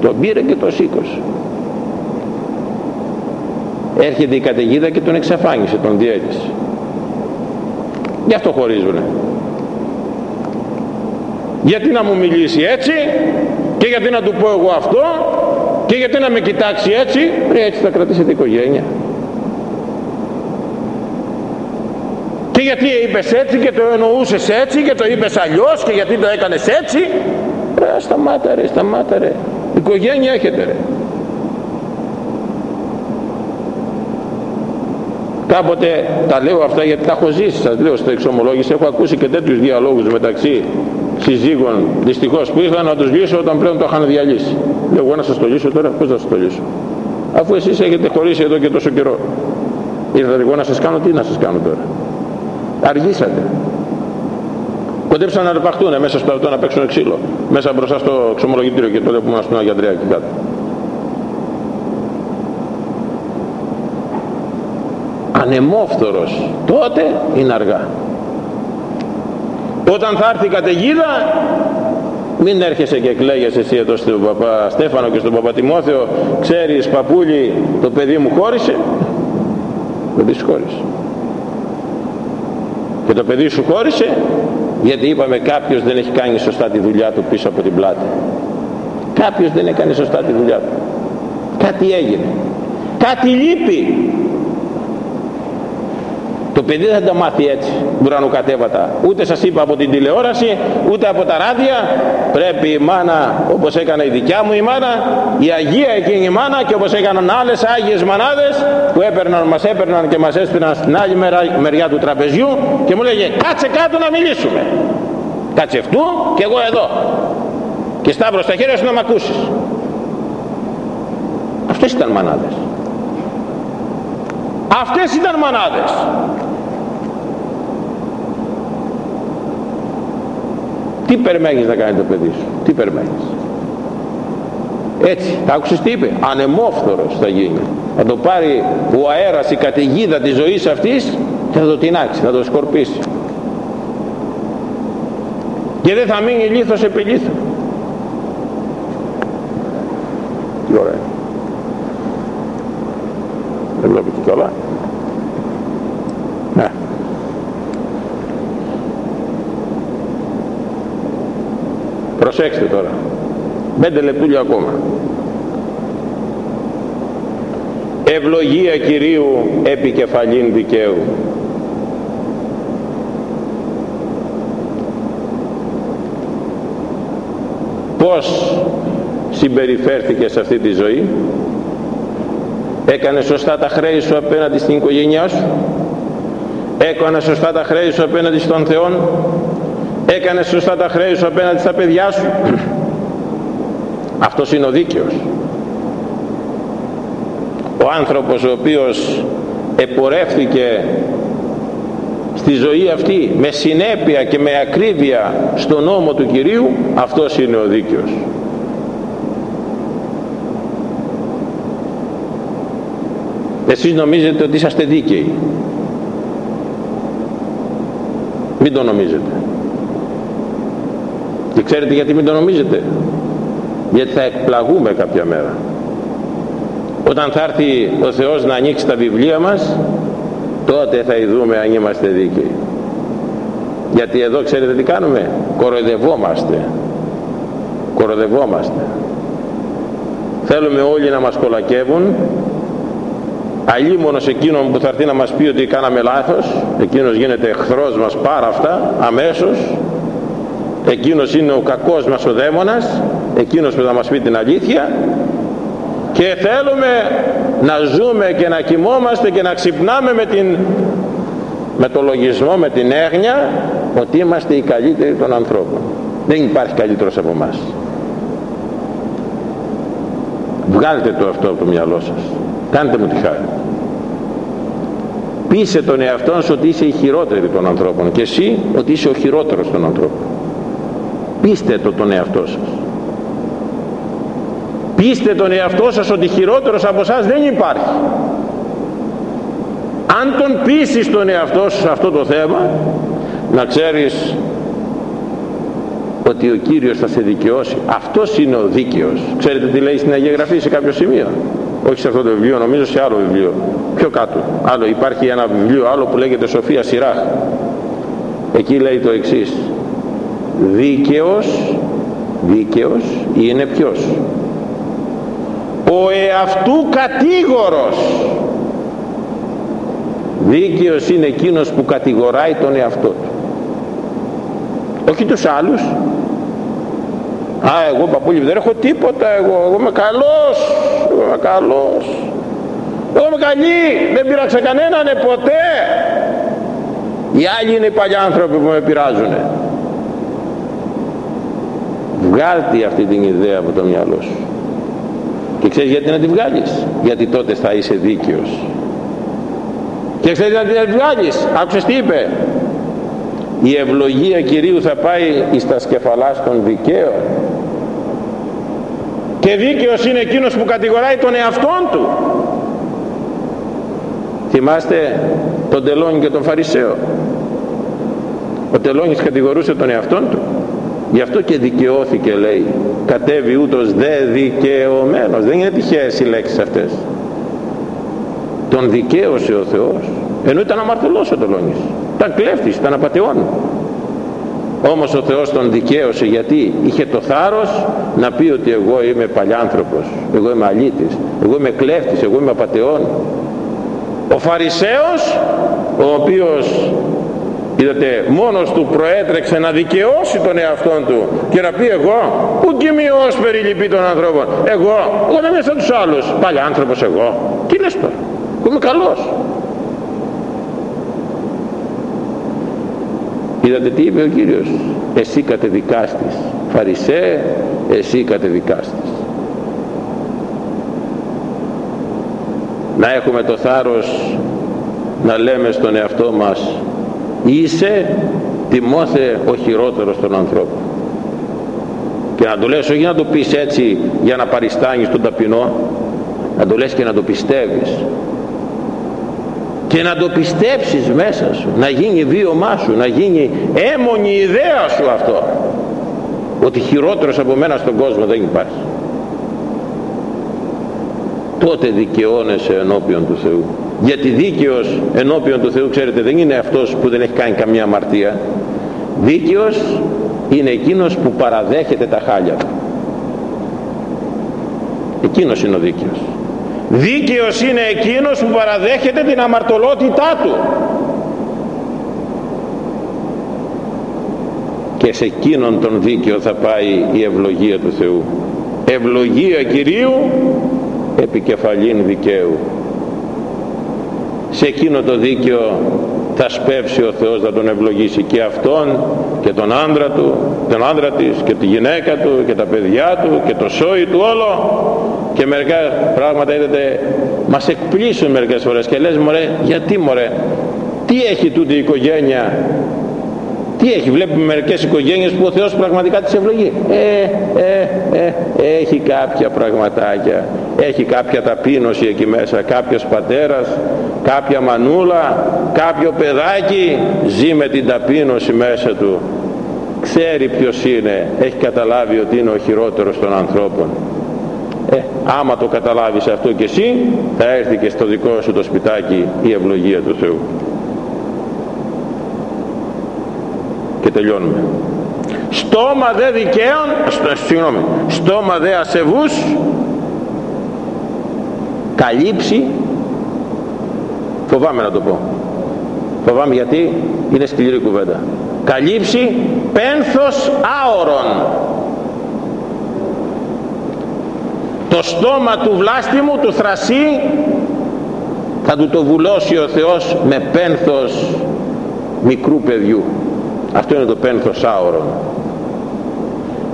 τον πήρε και τον σήκωσε έρχεται η καταιγίδα και τον εξαφάνισε τον διέλυσε γι' αυτό χωρίζουνε. Γιατί να μου μιλήσει έτσι και γιατί να του πω εγώ αυτό και γιατί να με κοιτάξει έτσι έτσι θα κρατήσετε την οικογένεια. Και γιατί είπες έτσι και το εννοούσες έτσι και το είπες αλλιώς και γιατί το έκανες έτσι. Ρε σταμάτα ρε σταμάτα ρε. Οικογένεια έχετε ρε κάποτε τα λέω αυτά γιατί τα έχω ζήσει σας λέω στο εξομολόγηση. Έχω ακούσει και τέτοιους διαλόγους μεταξύ συζύγων δυστυχώς που ήρθαν να τους λύσω όταν πλέον το είχαν διαλύσει. Λέω εγώ να σας το λύσω τώρα πως να σας το λύσω; Αφού εσείς έχετε χωρίσει εδώ και τόσο καιρό ήρθατε εγώ να σας κάνω τι να σας κάνω τώρα; Αργήσατε. Κοντέψαν να αρπαχτούν μέσα στο αυτό να παίξουν ξύλο μέσα μπροστά στο ξομολογητήριο και τότε που ήμουν στον Αγία Ανδρέα και κάτω ανεμόφθορος. Τότε είναι αργά. Όταν θα έρθει η καταιγίδα μην έρχεσαι και κλαίγεσαι εσύ εδώ στον παπά Στέφανο και στον παπά Τιμόθεο. Ξέρεις παπούλι το παιδί μου χώρισε. Το παιδί σου χώρισε. Και το παιδί σου χώρισε γιατί είπαμε κάποιος δεν έχει κάνει σωστά τη δουλειά του πίσω από την πλάτη. Κάποιος δεν έκανε σωστά τη δουλειά του. Κάτι έγινε. Κάτι λείπει το παιδί δεν θα το μάθει έτσι βουρανοκατέβατα ούτε σας είπα από την τηλεόραση ούτε από τα ράδια. Πρέπει η μάνα όπως έκανε η δικιά μου η μάνα η Αγία εκείνη η μάνα και όπως έκαναν άλλες Άγιες μανάδες που έπαιρναν, μας έπαιρναν και μας έσπηραν στην άλλη μεριά του τραπεζιού και μου λέγε κάτσε κάτω να μιλήσουμε κάτσε αυτού και εγώ εδώ. Και σταύρω στα χέρια σου να μ' ακούσεις. Αυτές ήταν μανάδες. Αυτές ήταν μανάδες τι περιμένεις να κάνει το παιδί σου; Τι περιμένεις; Έτσι άκουσες τι είπε; Ανεμόφθορος θα γίνει. Θα το πάρει ο αέρας η καταιγίδα της ζωής αυτής και θα το τεινάξει θα το σκορπίσει. Και δεν θα μείνει λίθος επί λίθος. Τι ωραία. Δεν βλέπετε καλά προσέξτε τώρα. Πέντε λεπτούλια ακόμα. Ευλογία Κυρίου επικεφαλήν δικαίου. Πως συμπεριφέρθηκε σε αυτή τη ζωή; Έκανε σωστά τα χρέη σου απέναντι στην οικογένειά σου; Έκανε σωστά τα χρέη σου απέναντι στον Θεό έκανε σωστά τα χρέη σου απέναντι στα παιδιά σου. Αυτός είναι ο δίκαιος. Ο άνθρωπος ο οποίος επορεύθηκε στη ζωή αυτή με συνέπεια και με ακρίβεια στον νόμο του Κυρίου αυτός είναι ο δίκαιος. Εσείς νομίζετε ότι είσαστε δίκαιοι; Μην το νομίζετε και ξέρετε γιατί μην το νομίζετε; Γιατί θα εκπλαγούμε κάποια μέρα. Όταν θα έρθει ο Θεός να ανοίξει τα βιβλία μας τότε θα ειδούμε αν είμαστε δίκαιοι. Γιατί εδώ ξέρετε τι κάνουμε; Κοροϊδευόμαστε. Κοροϊδευόμαστε. Θέλουμε όλοι να μας κολακεύουν. Σε εκείνον που θα έρθει να μας πει ότι κάναμε λάθος. Εκείνος γίνεται εχθρός μας πάρα αυτά αμέσως εκείνος είναι ο κακός μας ο δαίμονας εκείνος που θα μας πει την αλήθεια. Και θέλουμε να ζούμε και να κοιμόμαστε και να ξυπνάμε με, την, με το λογισμό, με την έγνοια ότι είμαστε οι καλύτεροι των ανθρώπων. Δεν υπάρχει καλύτερος από εμάς. Βγάλτε το αυτό από το μυαλό σας. Κάντε μου τη χάρη. Πείσε τον εαυτό σου ότι είσαι η χειρότερη των ανθρώπων και εσύ ότι είσαι ο χειρότερος των ανθρώπων πείστε το τον εαυτό σας. Πείστε τον εαυτό σας ότι χειρότερος από εσάς δεν υπάρχει. Αν τον πείσεις τον εαυτό σου σε αυτό το θέμα να ξέρεις ότι ο Κύριος θα σε δικαιώσει. Αυτός είναι ο δίκαιος. Ξέρετε τι λέει στην Αγία Γραφή σε κάποιο σημείο; Όχι σε αυτό το βιβλίο νομίζω σε άλλο βιβλίο. Πιο κάτω. Άλλο. Υπάρχει ένα βιβλίο άλλο που λέγεται Σοφία Σιράχ εκεί λέει το εξής δίκαιος δίκαιος είναι ποιος; Ο εαυτού κατήγορος. Δίκαιος είναι εκείνος που κατηγοράει τον εαυτό του. Όχι τους άλλους. Α εγώ παππούλη δεν έχω τίποτα εγώ, εγώ είμαι καλός εγώ είμαι καλός. Εγώ είμαι καλή δεν πειράξα κανέναν ποτέ. Οι άλλοι είναι οι παλιά άνθρωποι που με πειράζουν βγάλτε αυτή την ιδέα από το μυαλό σου. Και ξέρεις γιατί να τη βγάλεις; Γιατί τότε θα είσαι δίκαιος. Και ξέρεις γιατί να τη βγάλεις; Άκουσες τι είπε; Η ευλογία Κυρίου θα πάει εις τα σκεφαλάς των δικαίων και δίκαιος είναι εκείνος που κατηγοράει τον εαυτόν του. Θυμάστε τον Τελώνη και τον Φαρισαίο; Ο Τελώνης κατηγορούσε τον εαυτόν του γι' αυτό και δικαιώθηκε λέει κατέβει ούτως δε δικαιωμένος. Δεν είναι τυχαίες οι λέξεις αυτές. Τον δικαίωσε ο Θεός ενώ ήταν αμαρτωλός ο Τελώνης. Ήταν κλέφτης, ήταν απατεών όμως ο Θεός τον δικαίωσε γιατί είχε το θάρρος να πει ότι εγώ είμαι παλιάνθρωπος εγώ είμαι αλήτης, εγώ είμαι κλέφτης εγώ είμαι απατεών ο Φαρισαίος ο οποίος είδατε μόνος του προέτρεξε να δικαιώσει τον εαυτόν του και να πει εγώ που κοιμιώς περιλυπεί των ανθρώπων εγώ, εγώ δεν είμαι σαν τους άλλους πάλι άνθρωπος εγώ. Τι λες τώρα, εγώ είμαι καλός είδατε τι είπε ο Κύριος εσύ κατεδικάστης Φαρισέ εσύ κατεδικάστης να έχουμε το θάρρος να λέμε στον εαυτό μας είσαι τιμώθε ο χειρότερος των ανθρώπων. Και να το λες όχι να το πεις έτσι για να παριστάνεις τον ταπεινό να το λες και να το πιστεύεις. Και να το πιστέψεις μέσα σου να γίνει βίωμά σου να γίνει έμονη ιδέα σου αυτό. Ότι χειρότερος από μένα στον κόσμο δεν υπάρχει. Τότε δικαιώνεσαι ενώπιον του Θεού γιατί δίκαιος ενώπιον του Θεού ξέρετε δεν είναι αυτός που δεν έχει κάνει καμία αμαρτία. Δίκαιος είναι εκείνος που παραδέχεται τα χάλια του. Εκείνος είναι ο δίκαιος. Δίκαιος είναι εκείνος που παραδέχεται την αμαρτωλότητά του. Και σε εκείνον τον δίκαιο θα πάει η ευλογία του Θεού. Ευλογία Κυρίου επικεφαλήν δικαίου σε εκείνο το δίκαιο θα σπεύσει ο Θεός να τον ευλογήσει και αυτόν και τον άντρα του τον άντρα της και τη γυναίκα του και τα παιδιά του και το σόι του όλο και μερικά πράγματα είδατε μας εκπλήσουν μερικές φορές και λες μωρέ γιατί μωρέ τι έχει τούτη η οικογένεια; Τι έχει, βλέπουμε μερικές οικογένειες που ο Θεός πραγματικά τις ευλογεί. Ε, ε, ε, έχει κάποια πραγματάκια, έχει κάποια ταπείνωση εκεί μέσα, κάποιος πατέρας, κάποια μανούλα, κάποιο παιδάκι ζει με την ταπείνωση μέσα του. Ξέρει ποιος είναι, έχει καταλάβει ότι είναι ο χειρότερος των ανθρώπων. Ε, άμα το καταλάβεις αυτό και εσύ, θα έρθει και στο δικό σου το σπιτάκι η ευλογία του Θεού. και τελειώνουμε στόμα δε δικαίων συγγνώμη, στόμα δε ασεβούς καλύψει. Φοβάμαι να το πω. Φοβάμαι γιατί είναι σκληρή κουβέντα. Καλύψει πένθος άωρον. Το στόμα του βλάστημου του θρασί θα του το βουλώσει ο Θεός με πένθος μικρού παιδιού. Αυτό είναι το πένθος άωρο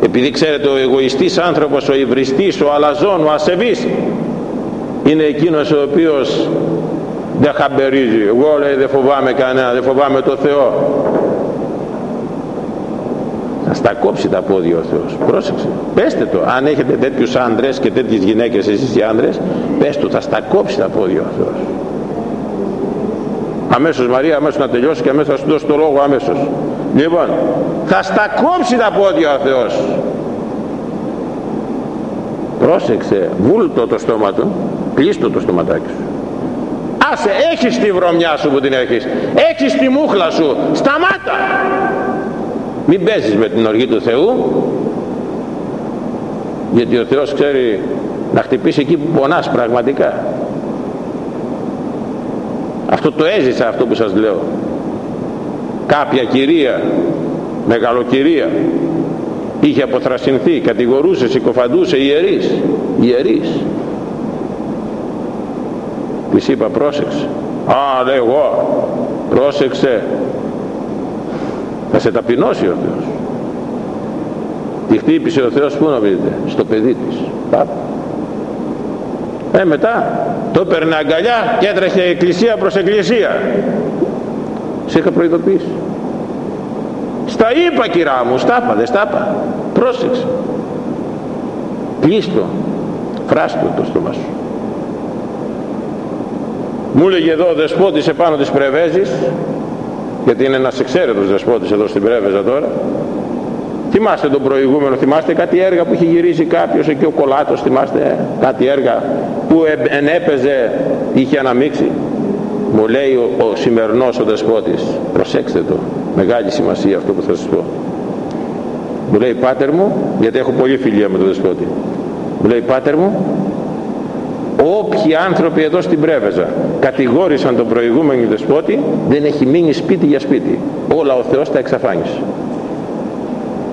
επειδή ξέρετε ο εγωιστής άνθρωπος ο υβριστής, ο αλαζόν, ο ασεβής είναι εκείνος ο οποίος δεν χαμπερίζει. Εγώ λέει δεν φοβάμαι κανένα δεν φοβάμαι το Θεό θα στα κόψει τα πόδια ο Θεός. Πρόσεξε. Πέστε το. Αν έχετε τέτοιους άντρες και τέτοιες γυναίκες εσείς οι άντρες πες το θα στα κόψει τα πόδια ο Θεός. Αμέσως Μαρία αμέσως να τελειώσει και αμέσως θα σου δώσει το λόγο αμέσως. Λοιπόν θα στα κόψει τα πόδια ο Θεός. Πρόσεξε. Βούλτο το στόμα του κλείστο το στοματάκι σου. Άσε έχεις τη βρωμιά σου που την έχεις. Έχεις τη μούχλα σου. Σταμάτα! Μην παίζεις με την οργή του Θεού γιατί ο Θεός ξέρει να χτυπήσει εκεί που πονάς πραγματικά. Αυτό το έζησα αυτό που σας λέω. Κάποια κυρία μεγαλοκυρία είχε αποθρασινθεί κατηγορούσες, συκοφαντούσε ιερείς ιερείς της είπα πρόσεξε. Α λέει εγώ πρόσεξε. Θα σε ταπεινώσει ο Θεός. Τη χτύπησε ο Θεός που νομίζετε στο παιδί της. Πάπα ε μετά το έπαιρνε αγκαλιά και έτρεχε εκκλησία προς εκκλησία. Σε είχα προειδοποιήσει. Στα είπα κυρά μου στα είπα δεν στα είπα. Πρόσεξε. Κλείστο φράστο το στόμα σου μου έλεγε εδώ ο δεσπότης επάνω της Πρεβέζης γιατί είναι ένας εξαίρετος δεσπότης εδώ στην Πρέβεζα τώρα Θυμάστε τον προηγούμενο, θυμάστε κάτι έργα που είχε γυρίσει κάποιος εκεί ο Κολάτος, θυμάστε κάτι έργα που ενέπαιζε, είχε αναμίξει. Μου λέει ο, ο σημερινός ο δεσπότης, προσέξτε το, μεγάλη σημασία αυτό που θα σας πω. Μου λέει πάτερ μου, γιατί έχω πολύ φιλία με τον δεσπότη. Μου λέει πάτερ μου, όποιοι άνθρωποι εδώ στην Πρέβεζα κατηγόρησαν τον προηγούμενο δεσπότη, δεν έχει μείνει σπίτι για σπίτι. Όλα ο Θεός τα εξαφάνισε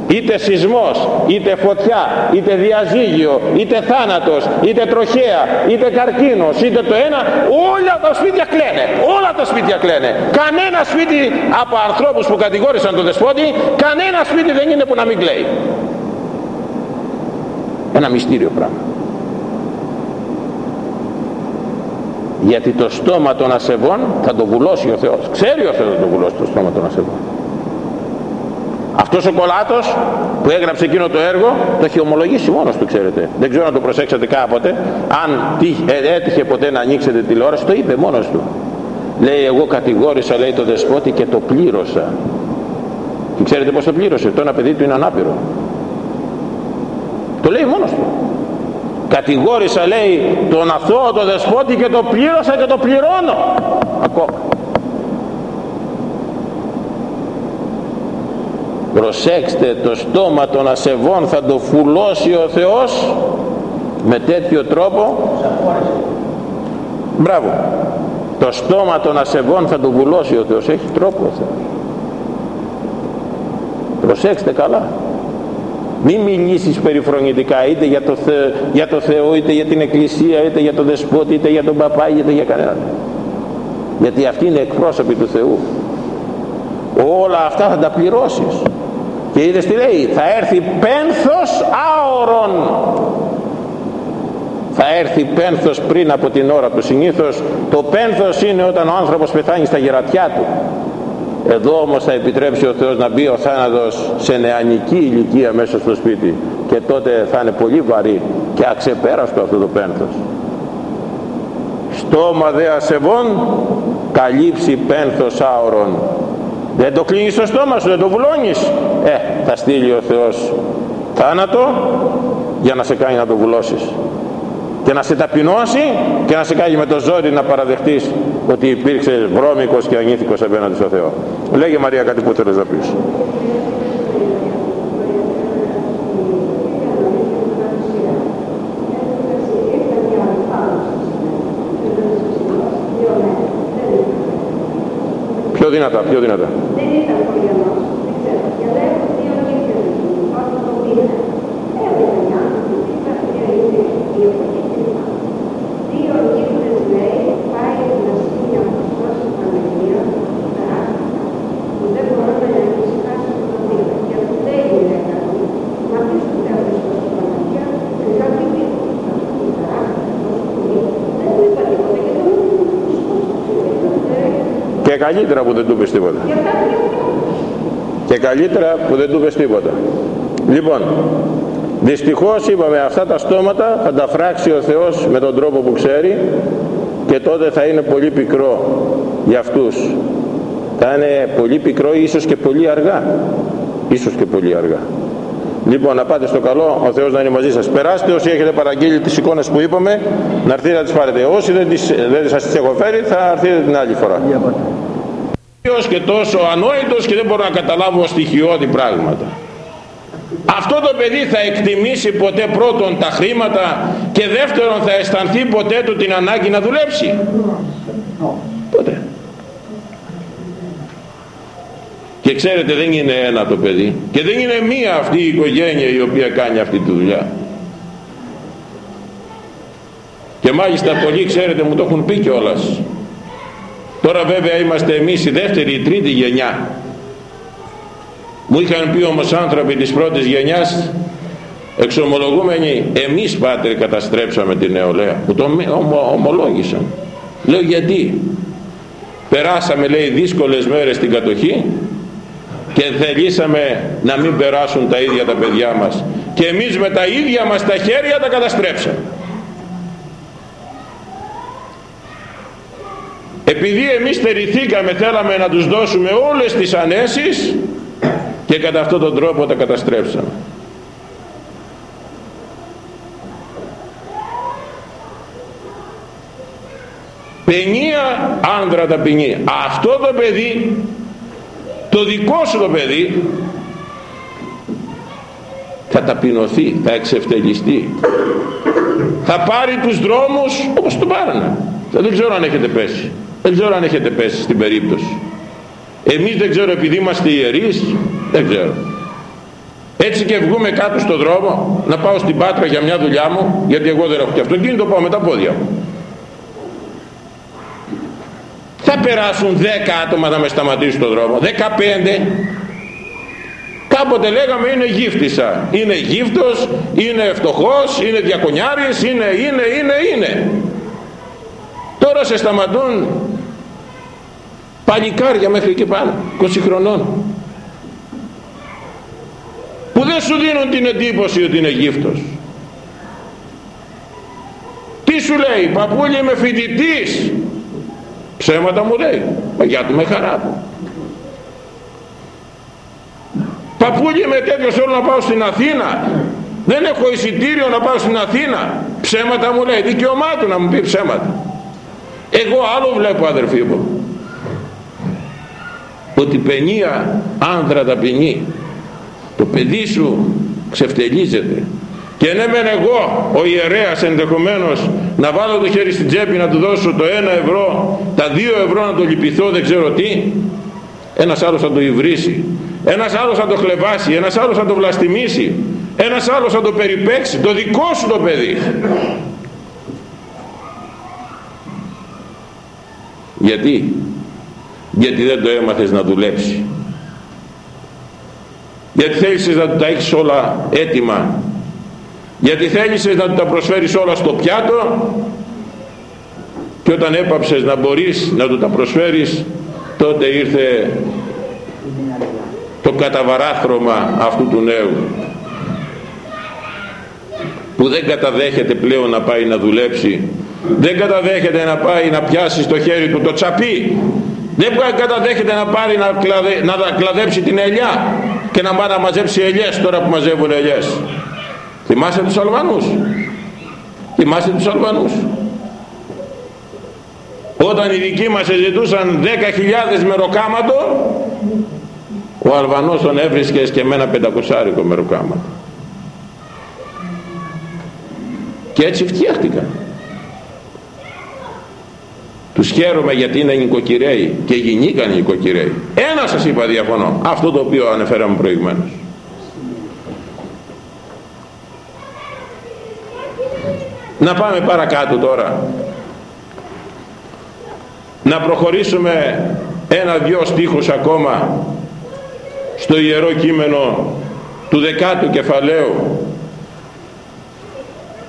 είτε σεισμός, είτε φωτιά, είτε διαζύγιο, είτε θάνατος, είτε τροχέα, είτε καρκίνος, είτε το ένα, όλα τα σπίτια κλαίνε, όλα τα σπίτια κλαίνε. Κανένα σπίτι από ανθρώπους που κατηγόρησαν τον δεσπότη, κανένα σπίτι δεν είναι που να μην κλαίει. Ένα μυστήριο πράγμα. Γιατί το στόμα των ασεβών θα το βουλώσει ο Θεός. Ξέρει ο Θεός να το βουλώσει το στόμα των ασεβών. Αυτός ο κολάτος που έγραψε εκείνο το έργο το έχει ομολογήσει μόνος του ξέρετε. Δεν ξέρω αν το προσέξατε κάποτε. Αν ε, έτυχε ποτέ να ανοίξετε τηλεόραση το είπε μόνος του. Λέει εγώ κατηγόρησα λέει το δεσπότη και το πλήρωσα και ξέρετε πως το πλήρωσε το ένα παιδί του είναι ανάπηρο. Το λέει μόνος του κατηγόρησα λέει τον αθώο το δεσπότη και το πλήρωσα και το πληρώνω. Ακόμα. Προσέξτε το στόμα των ασεβών θα το φουλώσει ο Θεός με τέτοιο τρόπο. Μπράβο. Το στόμα των ασεβών θα το βουλώσει ο Θεός. Έχει τρόπο ο Θεός. Προσέξτε καλά μην μιλήσεις περιφρονητικά είτε για το, για το Θεό είτε για την Εκκλησία είτε για τον Δεσπότη είτε για τον Παπά είτε για κανέναν. Γιατί αυτοί είναι εκπρόσωποι του Θεού. Όλα αυτά θα τα πληρώσεις. Και είδες τι λέει θα έρθει πένθος άωρον. Θα έρθει πένθος πριν από την ώρα του συνήθως. Το πένθος είναι όταν ο άνθρωπος πεθάνει στα γερατιά του εδώ όμως θα επιτρέψει ο Θεός να μπει ο θάνατος σε νεανική ηλικία μέσα στο σπίτι. Και τότε θα είναι πολύ βαρύ και αξεπέραστο αυτό το πένθος. Στόμα δε ασεβών καλύψει πένθος άωρον. Δεν το κλείνεις στο στόμα σου, δεν το βουλώνεις. Ε, θα στείλει ο Θεός θάνατο για να σε κάνει να το βουλώσεις και να σε ταπεινώσει και να σε κάνει με το ζόρι να παραδεχτείς ότι υπήρξε βρώμικος και ανήθικος απέναντι στο Θεό. Λέγε Μαρία κάτι που θέλεις να πεις. Πιο δυνατά, πιο δυνατά καλύτερα που δεν του πες τίποτα. Και καλύτερα που δεν του πες τίποτα. Λοιπόν δυστυχώς είπαμε αυτά τα στόματα θα τα φράξει ο Θεός με τον τρόπο που ξέρει και τότε θα είναι πολύ πικρό για αυτούς. Θα είναι πολύ πικρό ίσως και πολύ αργά. Ίσως και πολύ αργά. Λοιπόν, να πάτε στο καλό, ο Θεός να είναι μαζί σας. Περάστε όσοι έχετε παραγγείλει τις εικόνες που είπαμε, να έρθετε να τις πάρετε. Όσοι δεν, τις, δεν σας τις έχω φέρει, θα έρθετε την άλλη φορά και τόσο ανόητος και δεν μπορώ να καταλάβω στοιχειώδη πράγματα. Αυτό το παιδί θα εκτιμήσει ποτέ πρώτον τα χρήματα και δεύτερον θα αισθανθεί ποτέ του την ανάγκη να δουλέψει. Ποτέ. Και ξέρετε δεν είναι ένα το παιδί και δεν είναι μία αυτή η οικογένεια η οποία κάνει αυτή τη δουλειά. Και μάλιστα πολλοί ξέρετε μου το έχουν πει κιόλας Τώρα βέβαια είμαστε εμείς η δεύτερη, η τρίτη γενιά. Μου είχαν πει όμως άνθρωποι της πρώτης γενιάς εξομολογούμενοι εμείς πάτερ καταστρέψαμε την νεολαία που το ομολόγησαν. Λέω γιατί; Περάσαμε λέει δύσκολες μέρες στην κατοχή και θελήσαμε να μην περάσουν τα ίδια τα παιδιά μας. Και εμείς με τα ίδια μας τα χέρια τα καταστρέψαμε επειδή εμείς στερηθήκαμε θέλαμε να τους δώσουμε όλες τις ανέσεις και κατά αυτόν τον τρόπο τα καταστρέψαμε. Παινία άνδρα ταπεινή αυτό το παιδί το δικό σου το παιδί θα ταπεινωθεί, θα εξευτελιστεί. Θα πάρει τους δρόμους όπως το πάρανε. Δεν ξέρω αν έχετε πέσει δεν ξέρω αν έχετε πέσει στην περίπτωση. Εμείς δεν ξέρω επειδή είμαστε ιερείς δεν ξέρω. Έτσι και βγούμε κάτω στον δρόμο να πάω στην Πάτρα για μια δουλειά μου γιατί εγώ δεν έχω και αυτοκίνητο πάω με τα πόδια μου. Θα περάσουν 10 άτομα να με σταματήσουν στον δρόμο 15 κάποτε λέγαμε είναι γύφτισα είναι γύφτος, είναι φτωχός είναι διακονιάρης είναι, είναι, είναι, είναι. Τώρα σε σταματούν παλικάρια μέχρι και πάνω 20 χρονών. Που δεν σου δίνουν την εντύπωση ότι είναι γύφτος. Τι σου λέει παππούλη είμαι φοιτητής ψέματα μου λέει μα για του με χαρά του παππούλη είμαι τέτοιος θέλω να πάω στην Αθήνα δεν έχω εισιτήριο να πάω στην Αθήνα ψέματα μου λέει δικαιωμά του να μου πει ψέματα εγώ άλλο βλέπω αδερφοί μου ότι παινία άνδρα ταπεινή το παιδί σου ξεφτελίζεται. Και ναι μεν εγώ ο ιερέας ενδεχομένως να βάλω το χέρι στην τσέπη να του δώσω το ένα ευρώ τα δύο ευρώ να το λυπηθώ δεν ξέρω τι ένας άλλος θα το υβρίσει. Ένας άλλος θα το χλεβάσει ένας άλλος θα το βλαστημίσει. Ένας άλλος θα το περιπέξει το δικό σου το παιδί. Γιατί; Γιατί δεν το έμαθες να δουλέψεις. Γιατί θέλησες να του τα έχεις όλα έτοιμα. Γιατί θέλησες να του τα προσφέρεις όλα στο πιάτο. Και όταν έπαψες να μπορείς να του τα προσφέρεις τότε ήρθε το καταβαράχρωμα αυτού του νέου που δεν καταδέχεται πλέον να πάει να δουλέψει δεν καταδέχεται να πάει να πιάσει στο χέρι του το τσαπί δεν καταδέχεται να πάρει να, κλαδε, να κλαδέψει την ελιά και να πάει να μαζέψει ελιές τώρα που μαζεύουν ελιές. Θυμάστε τους Αλβανούς; Θυμάστε τους Αλβανούς; Όταν οι δικοί μας ζητούσαν 10.000 μεροκάματο ο Αλβανός τον έβρισκε και με ένα πεντακοσάρικο μεροκάματο και έτσι φτιάχτηκαν τους χαίρομαι γιατί είναι νοικοκυρέοι και γινήκαν νοικοκυρέοι. Ένα σας είπα διαφωνώ. Αυτό το οποίο ανεφέραμε προηγουμένως. Να πάμε παρακάτω τώρα. Να προχωρήσουμε ένα-δυο στίχους ακόμα στο Ιερό Κείμενο του δεκάτου κεφαλαίου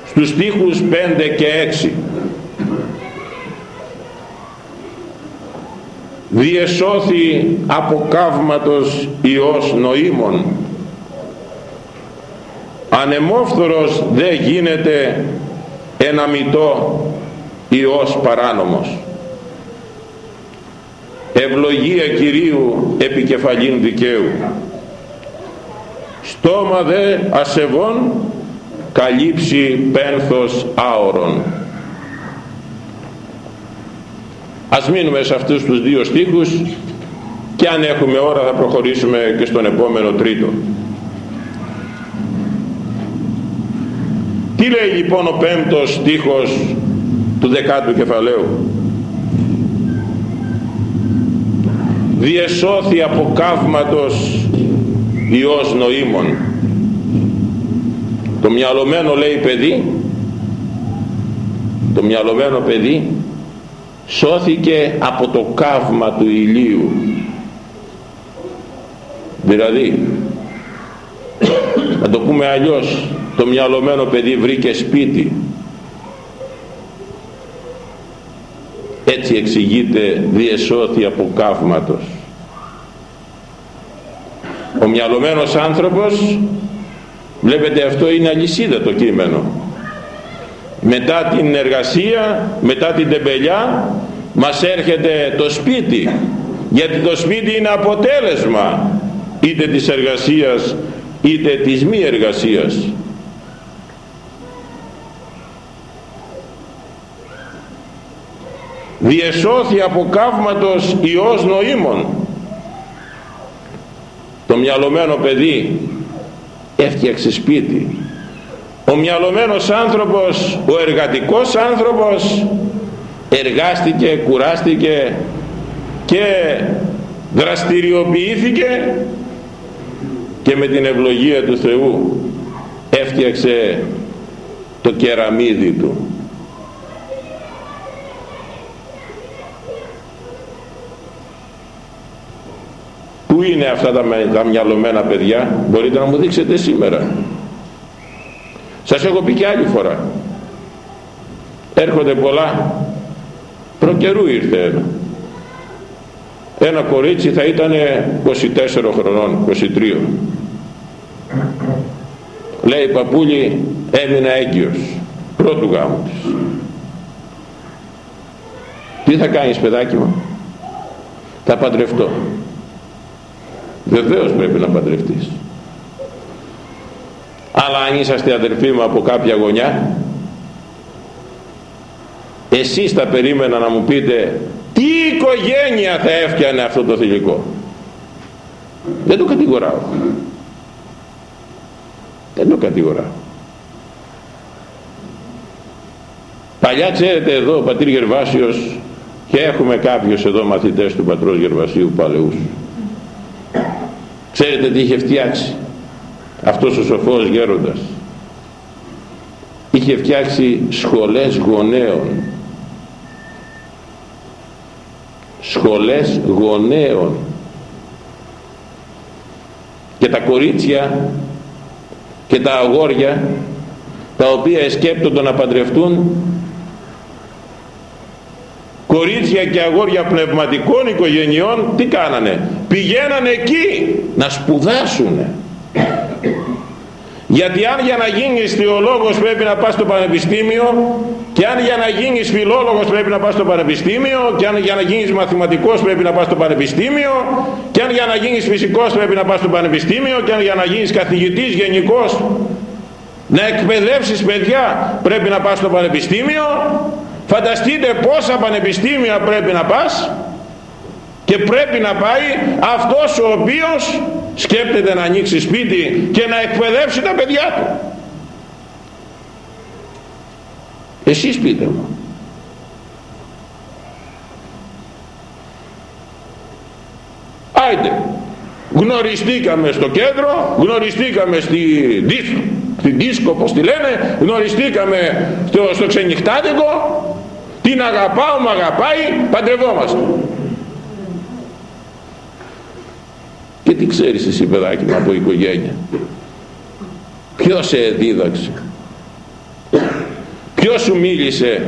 στους στίχους 5 και 6 διεσώθη από καύματος Υιός νοήμων. Ανεμόφθορος δεν γίνεται ένα μητό Υιός παράνομος. Ευλογία Κυρίου επικεφαλήν δικαίου. Στόμα δε ασεβών καλύψει πένθος άωρον Ας μείνουμε σε αυτούς τους δύο στίχους και αν έχουμε ώρα θα προχωρήσουμε και στον επόμενο τρίτο. Τι λέει λοιπόν ο πέμπτος στίχος του δεκάτου κεφαλαίου; Διεσώθη από καύματος Υιός νοήμων. Το μυαλωμένο λέει παιδί, το μυαλωμένο παιδί σώθηκε από το καύμα του ηλίου. Δηλαδή να το πούμε αλλιώς το μυαλωμένο παιδί βρήκε σπίτι. Έτσι εξηγείται διεσώθη από καύματος. Ο μυαλωμένος άνθρωπος βλέπετε αυτό είναι αλυσίδα το κείμενο μετά την εργασία μετά την τεμπελιά μας έρχεται το σπίτι. Γιατί το σπίτι είναι αποτέλεσμα είτε της εργασίας είτε της μη εργασίας. Διεσώθη από καύματος Υιός νοήμων. Το μυαλωμένο παιδί έφτιαξε σπίτι ο μυαλωμένος άνθρωπος ο εργατικός άνθρωπος εργάστηκε, κουράστηκε και δραστηριοποιήθηκε και με την ευλογία του Θεού έφτιαξε το κεραμίδι του. Πού είναι αυτά τα, τα μυαλωμένα παιδιά; Μπορείτε να μου δείξετε σήμερα σας έχω πει και άλλη φορά. Έρχονται πολλά. Προκαιρού ήρθε ένα. Ένα κορίτσι θα ήταν 24 χρονών 23 λέει η παππούλη έμεινα έγκυος. Πρώτου γάμου της τι θα κάνεις παιδάκι μου; Θα παντρευτώ. Βεβαίως πρέπει να παντρευτείς αλλά αν είσαστε αδερφοί μου από κάποια γωνιά εσείς θα περίμενα να μου πείτε τι οικογένεια θα έφτιανε αυτό το θηλυκό; Δεν το κατηγοράω. Δεν το κατηγοράω. Παλιά ξέρετε εδώ ο πατήρ Γερβάσιος και έχουμε κάποιους εδώ μαθητές του πατρός Γερβασίου παλαιούς. Ξέρετε τι είχε φτιάξει; Αυτός ο σοφός γέροντας είχε φτιάξει σχολές γονέων. Σχολές γονέων. Και τα κορίτσια και τα αγόρια τα οποία σκέπτονται να παντρευτούν κορίτσια και αγόρια πνευματικών οικογενειών τι κάνανε; Πηγαίνανε εκεί να σπουδάσουνε γιατί αν για να γίνεις θεολόγος πρέπει να πας στο πανεπιστήμιο και αν για να γίνεις φιλόλογος πρέπει να πας στο πανεπιστήμιο και αν για να γίνεις μαθηματικός πρέπει να πας στο πανεπιστήμιο και αν για να γίνεις φυσικός πρέπει να πας στο πανεπιστήμιο και αν για να γίνεις καθηγητής γενικός να εκπαιδεύσεις παιδιά πρέπει να πας στο πανεπιστήμιο. Φανταστείτε πόσα πανεπιστήμια πρέπει να πας και πρέπει να πάει αυτός ο οποίος σκέπτεται να ανοίξει σπίτι και να εκπαιδεύσει τα παιδιά του. Εσείς πείτε μου. Άιτε γνωριστήκαμε στο κέντρο γνωριστήκαμε στη δίσκο στην δίσκο πως τη λένε γνωριστήκαμε στο, στο ξενυχτάδικο. Την αγαπάω μ' αγαπάει παντρευόμαστε τι ξέρεις εσύ παιδάκι μου από οικογένεια. Ποιος σε δίδαξε; Ποιος σου μίλησε;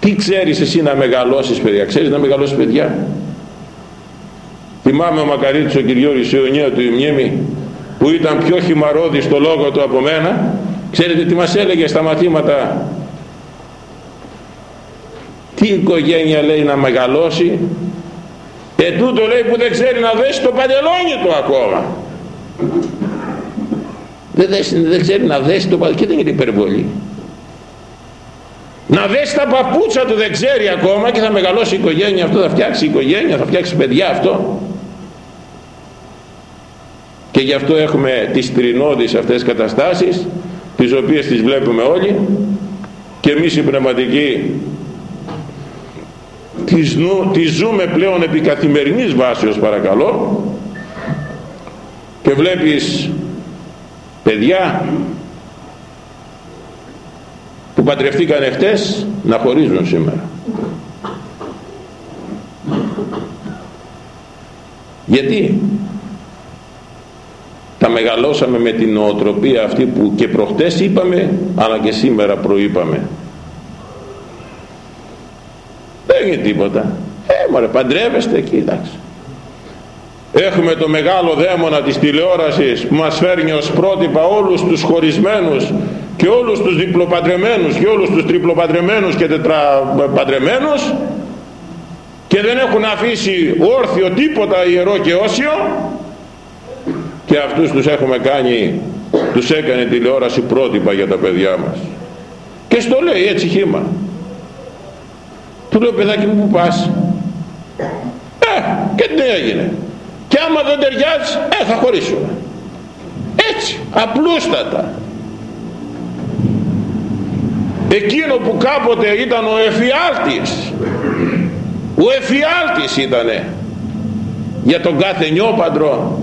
Τι ξέρεις εσύ να μεγαλώσεις παιδιά; Ξέρεις να μεγαλώσεις παιδιά; Θυμάμαι ο Μακαρίτης ο Κυριώρης Ιωνία του Ιμνήμη που ήταν πιο χυμαρόδης στο λόγο του από μένα. Ξέρετε τι μας έλεγε στα μαθήματα; Τι οικογένεια λέει να μεγαλώσει ε τούτο λέει που δεν ξέρει να δέσει το παντελόνι του ακόμα. Δεν, δέσει, δεν ξέρει να δέσει το παντελόνι και δεν είναι υπερβολή. Να δέσει τα παπούτσα του δεν ξέρει ακόμα και θα μεγαλώσει η οικογένεια αυτό θα φτιάξει η οικογένεια θα φτιάξει παιδιά αυτό. Και γι' αυτό έχουμε τις τρινώδεις αυτές καταστάσεις τις οποίες τις βλέπουμε όλοι. Και εμείς οι πνευματικοί τις, νου, τις ζούμε πλέον επί καθημερινής βάσεως παρακαλώ. Και βλέπεις παιδιά που παντρευτήκαν χτες να χωρίζουν σήμερα. Γιατί; Τα μεγαλώσαμε με την νοοτροπία αυτή που και προχτές είπαμε αλλά και σήμερα προείπαμε δεν είναι τίποτα. Ε μωρέ παντρεύεστε κοίταξε έχουμε το μεγάλο δαίμονα της τηλεόρασης που μας φέρνει ως πρότυπα όλους τους χωρισμένους και όλους τους διπλοπαντρεμένους και όλους τους τριπλοπαντρεμένους και τετραπαντρεμένους και δεν έχουν αφήσει όρθιο τίποτα ιερό και όσιο και αυτούς τους έχουμε κάνει τους έκανε τηλεόραση πρότυπα για τα παιδιά μας. Και στο λέει έτσι χήμα του λέω παιδάκι μου που πας; Ε και τι έγινε. Και άμα δεν ταιριάζει ε θα χωρίσουμε έτσι απλούστατα. Εκείνο που κάποτε ήταν ο εφιάλτης ο εφιάλτης ήτανε για τον κάθε νιόπαντρο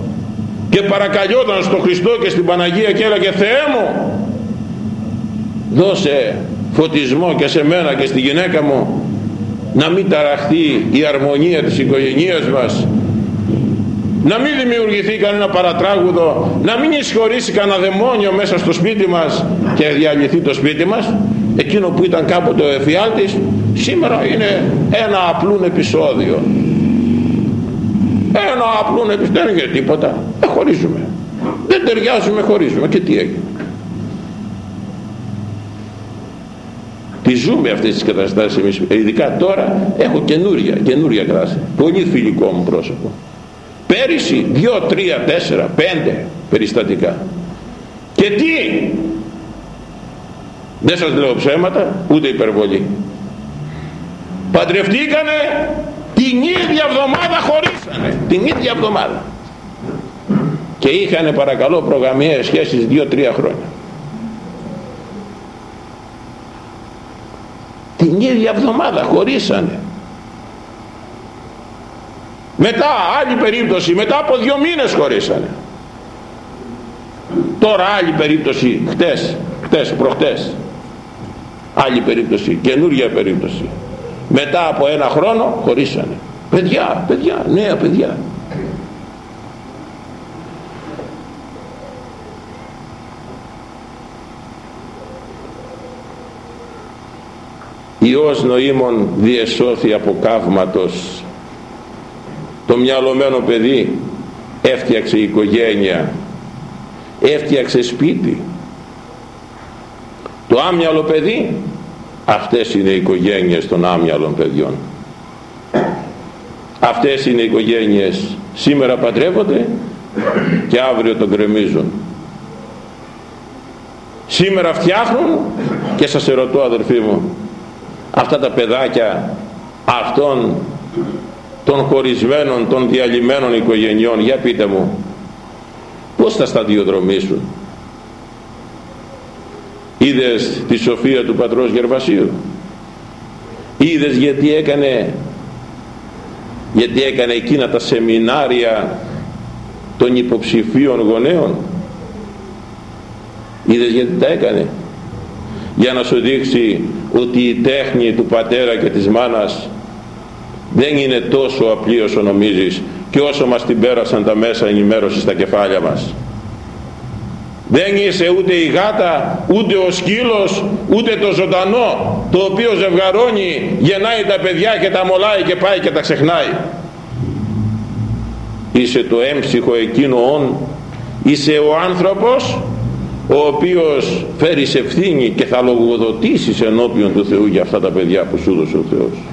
και παρακαλιόταν στον Χριστό και στην Παναγία και έλεγε Θεέ μου δώσε φωτισμό και σε μένα και στη γυναίκα μου να μην ταραχθεί η αρμονία της οικογένειας μας. Να μην δημιουργηθεί κανένα παρατράγουδο. Να μην εισχωρήσει κανένα δαιμόνιο μέσα στο σπίτι μας και διαλυθεί το σπίτι μας. Εκείνο που ήταν κάποτε ο εφιάλτης σήμερα είναι ένα απλούν επεισόδιο. Ένα απλούν επεισόδιο. Δεν είναι τίποτα. Χωρίζουμε. Δεν ταιριάζουμε χωρίζουμε. Και τι έγινε Τη ζούμε αυτές τις καταστάσεις εμείς. Ειδικά τώρα έχω καινούρια, καινούρια κράση. Πολύ φιλικό μου πρόσωπο. Πέρυσι δύο, τρία, τέσσερα, πέντε περιστατικά. Και τι; Δεν σας λέω ψέματα, ούτε υπερβολή. Παντρευτήκανε την ίδια εβδομάδα χωρίσανε. Την ίδια εβδομάδα. Και είχανε παρακαλώ προγαμιαίες σχέσεις δύο-τρία χρόνια. Την ίδια εβδομάδα χωρίσανε. Μετά άλλη περίπτωση μετά από δύο μήνες χωρίσανε. Τώρα άλλη περίπτωση χτες, χτες προχτές. Άλλη περίπτωση καινούργια περίπτωση. Μετά από ένα χρόνο χωρίσανε. Παιδιά, παιδιά, νέα παιδιά Υιός νοήμων διεσώθη από καύματος. Το μυαλωμένο παιδί έφτιαξε οικογένεια έφτιαξε σπίτι. Το άμυαλο παιδί αυτές είναι οι οικογένειες των άμυαλων παιδιών. Αυτές είναι οι οικογένειες. Σήμερα παντρεύονται και αύριο τον κρεμίζουν σήμερα φτιάχνουν και σας ερωτώ αδερφοί μου αυτά τα παιδάκια αυτών των χωρισμένων, των διαλυμένων οικογενειών για πείτε μου πως θα σταδιοδρομήσουν; Είδες τη σοφία του πατρός Γερβασίου; Είδες γιατί έκανε γιατί έκανε εκείνα τα σεμινάρια των υποψηφίων γονέων; Είδες γιατί τα έκανε; Για να σου δείξει ότι η τέχνη του πατέρα και της μάνας δεν είναι τόσο απλή όσο νομίζεις και όσο μας την πέρασαν τα μέσα ενημέρωσης στα κεφάλια μας. Δεν είσαι ούτε η γάτα ούτε ο σκύλος ούτε το ζωντανό το οποίο ζευγαρώνει γεννάει τα παιδιά και τα μολάει και πάει και τα ξεχνάει. Είσαι το έμψυχο εκείνο όν είσαι ο άνθρωπος ο οποίος φέρεις σε ευθύνη και θα λογοδοτήσεις ενώπιον του Θεού για αυτά τα παιδιά που σου δώσε ο Θεός.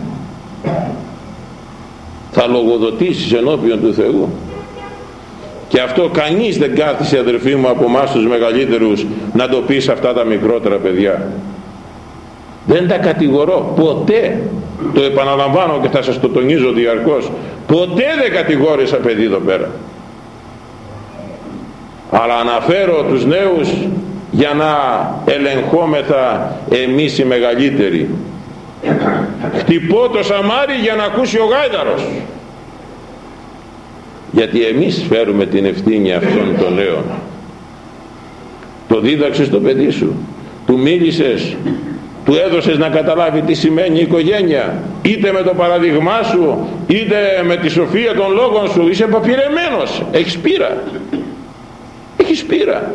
Θα λογοδοτήσεις ενώπιον του Θεού. Και αυτό κανείς δεν κάθισε αδερφοί μου από εμάς τους μεγαλύτερους να το πεις σε αυτά τα μικρότερα παιδιά. Δεν τα κατηγορώ. Ποτέ. Το επαναλαμβάνω και θα σας το τονίζω διαρκώς. Ποτέ δεν κατηγόρησα παιδί εδώ πέρα αλλά αναφέρω τους νέους για να ελεγχόμεθα εμείς οι μεγαλύτεροι. Χτυπώ το σαμάρι για να ακούσει ο γάιδαρος. Γιατί εμείς φέρουμε την ευθύνη αυτών των νέων. Το δίδαξες το παιδί σου. Του μίλησες. Του έδωσες να καταλάβει τι σημαίνει οικογένεια. Είτε με το παραδειγμά σου είτε με τη σοφία των λόγων σου. Είσαι παπειρεμένος έχεις πείρα έχεις πείρα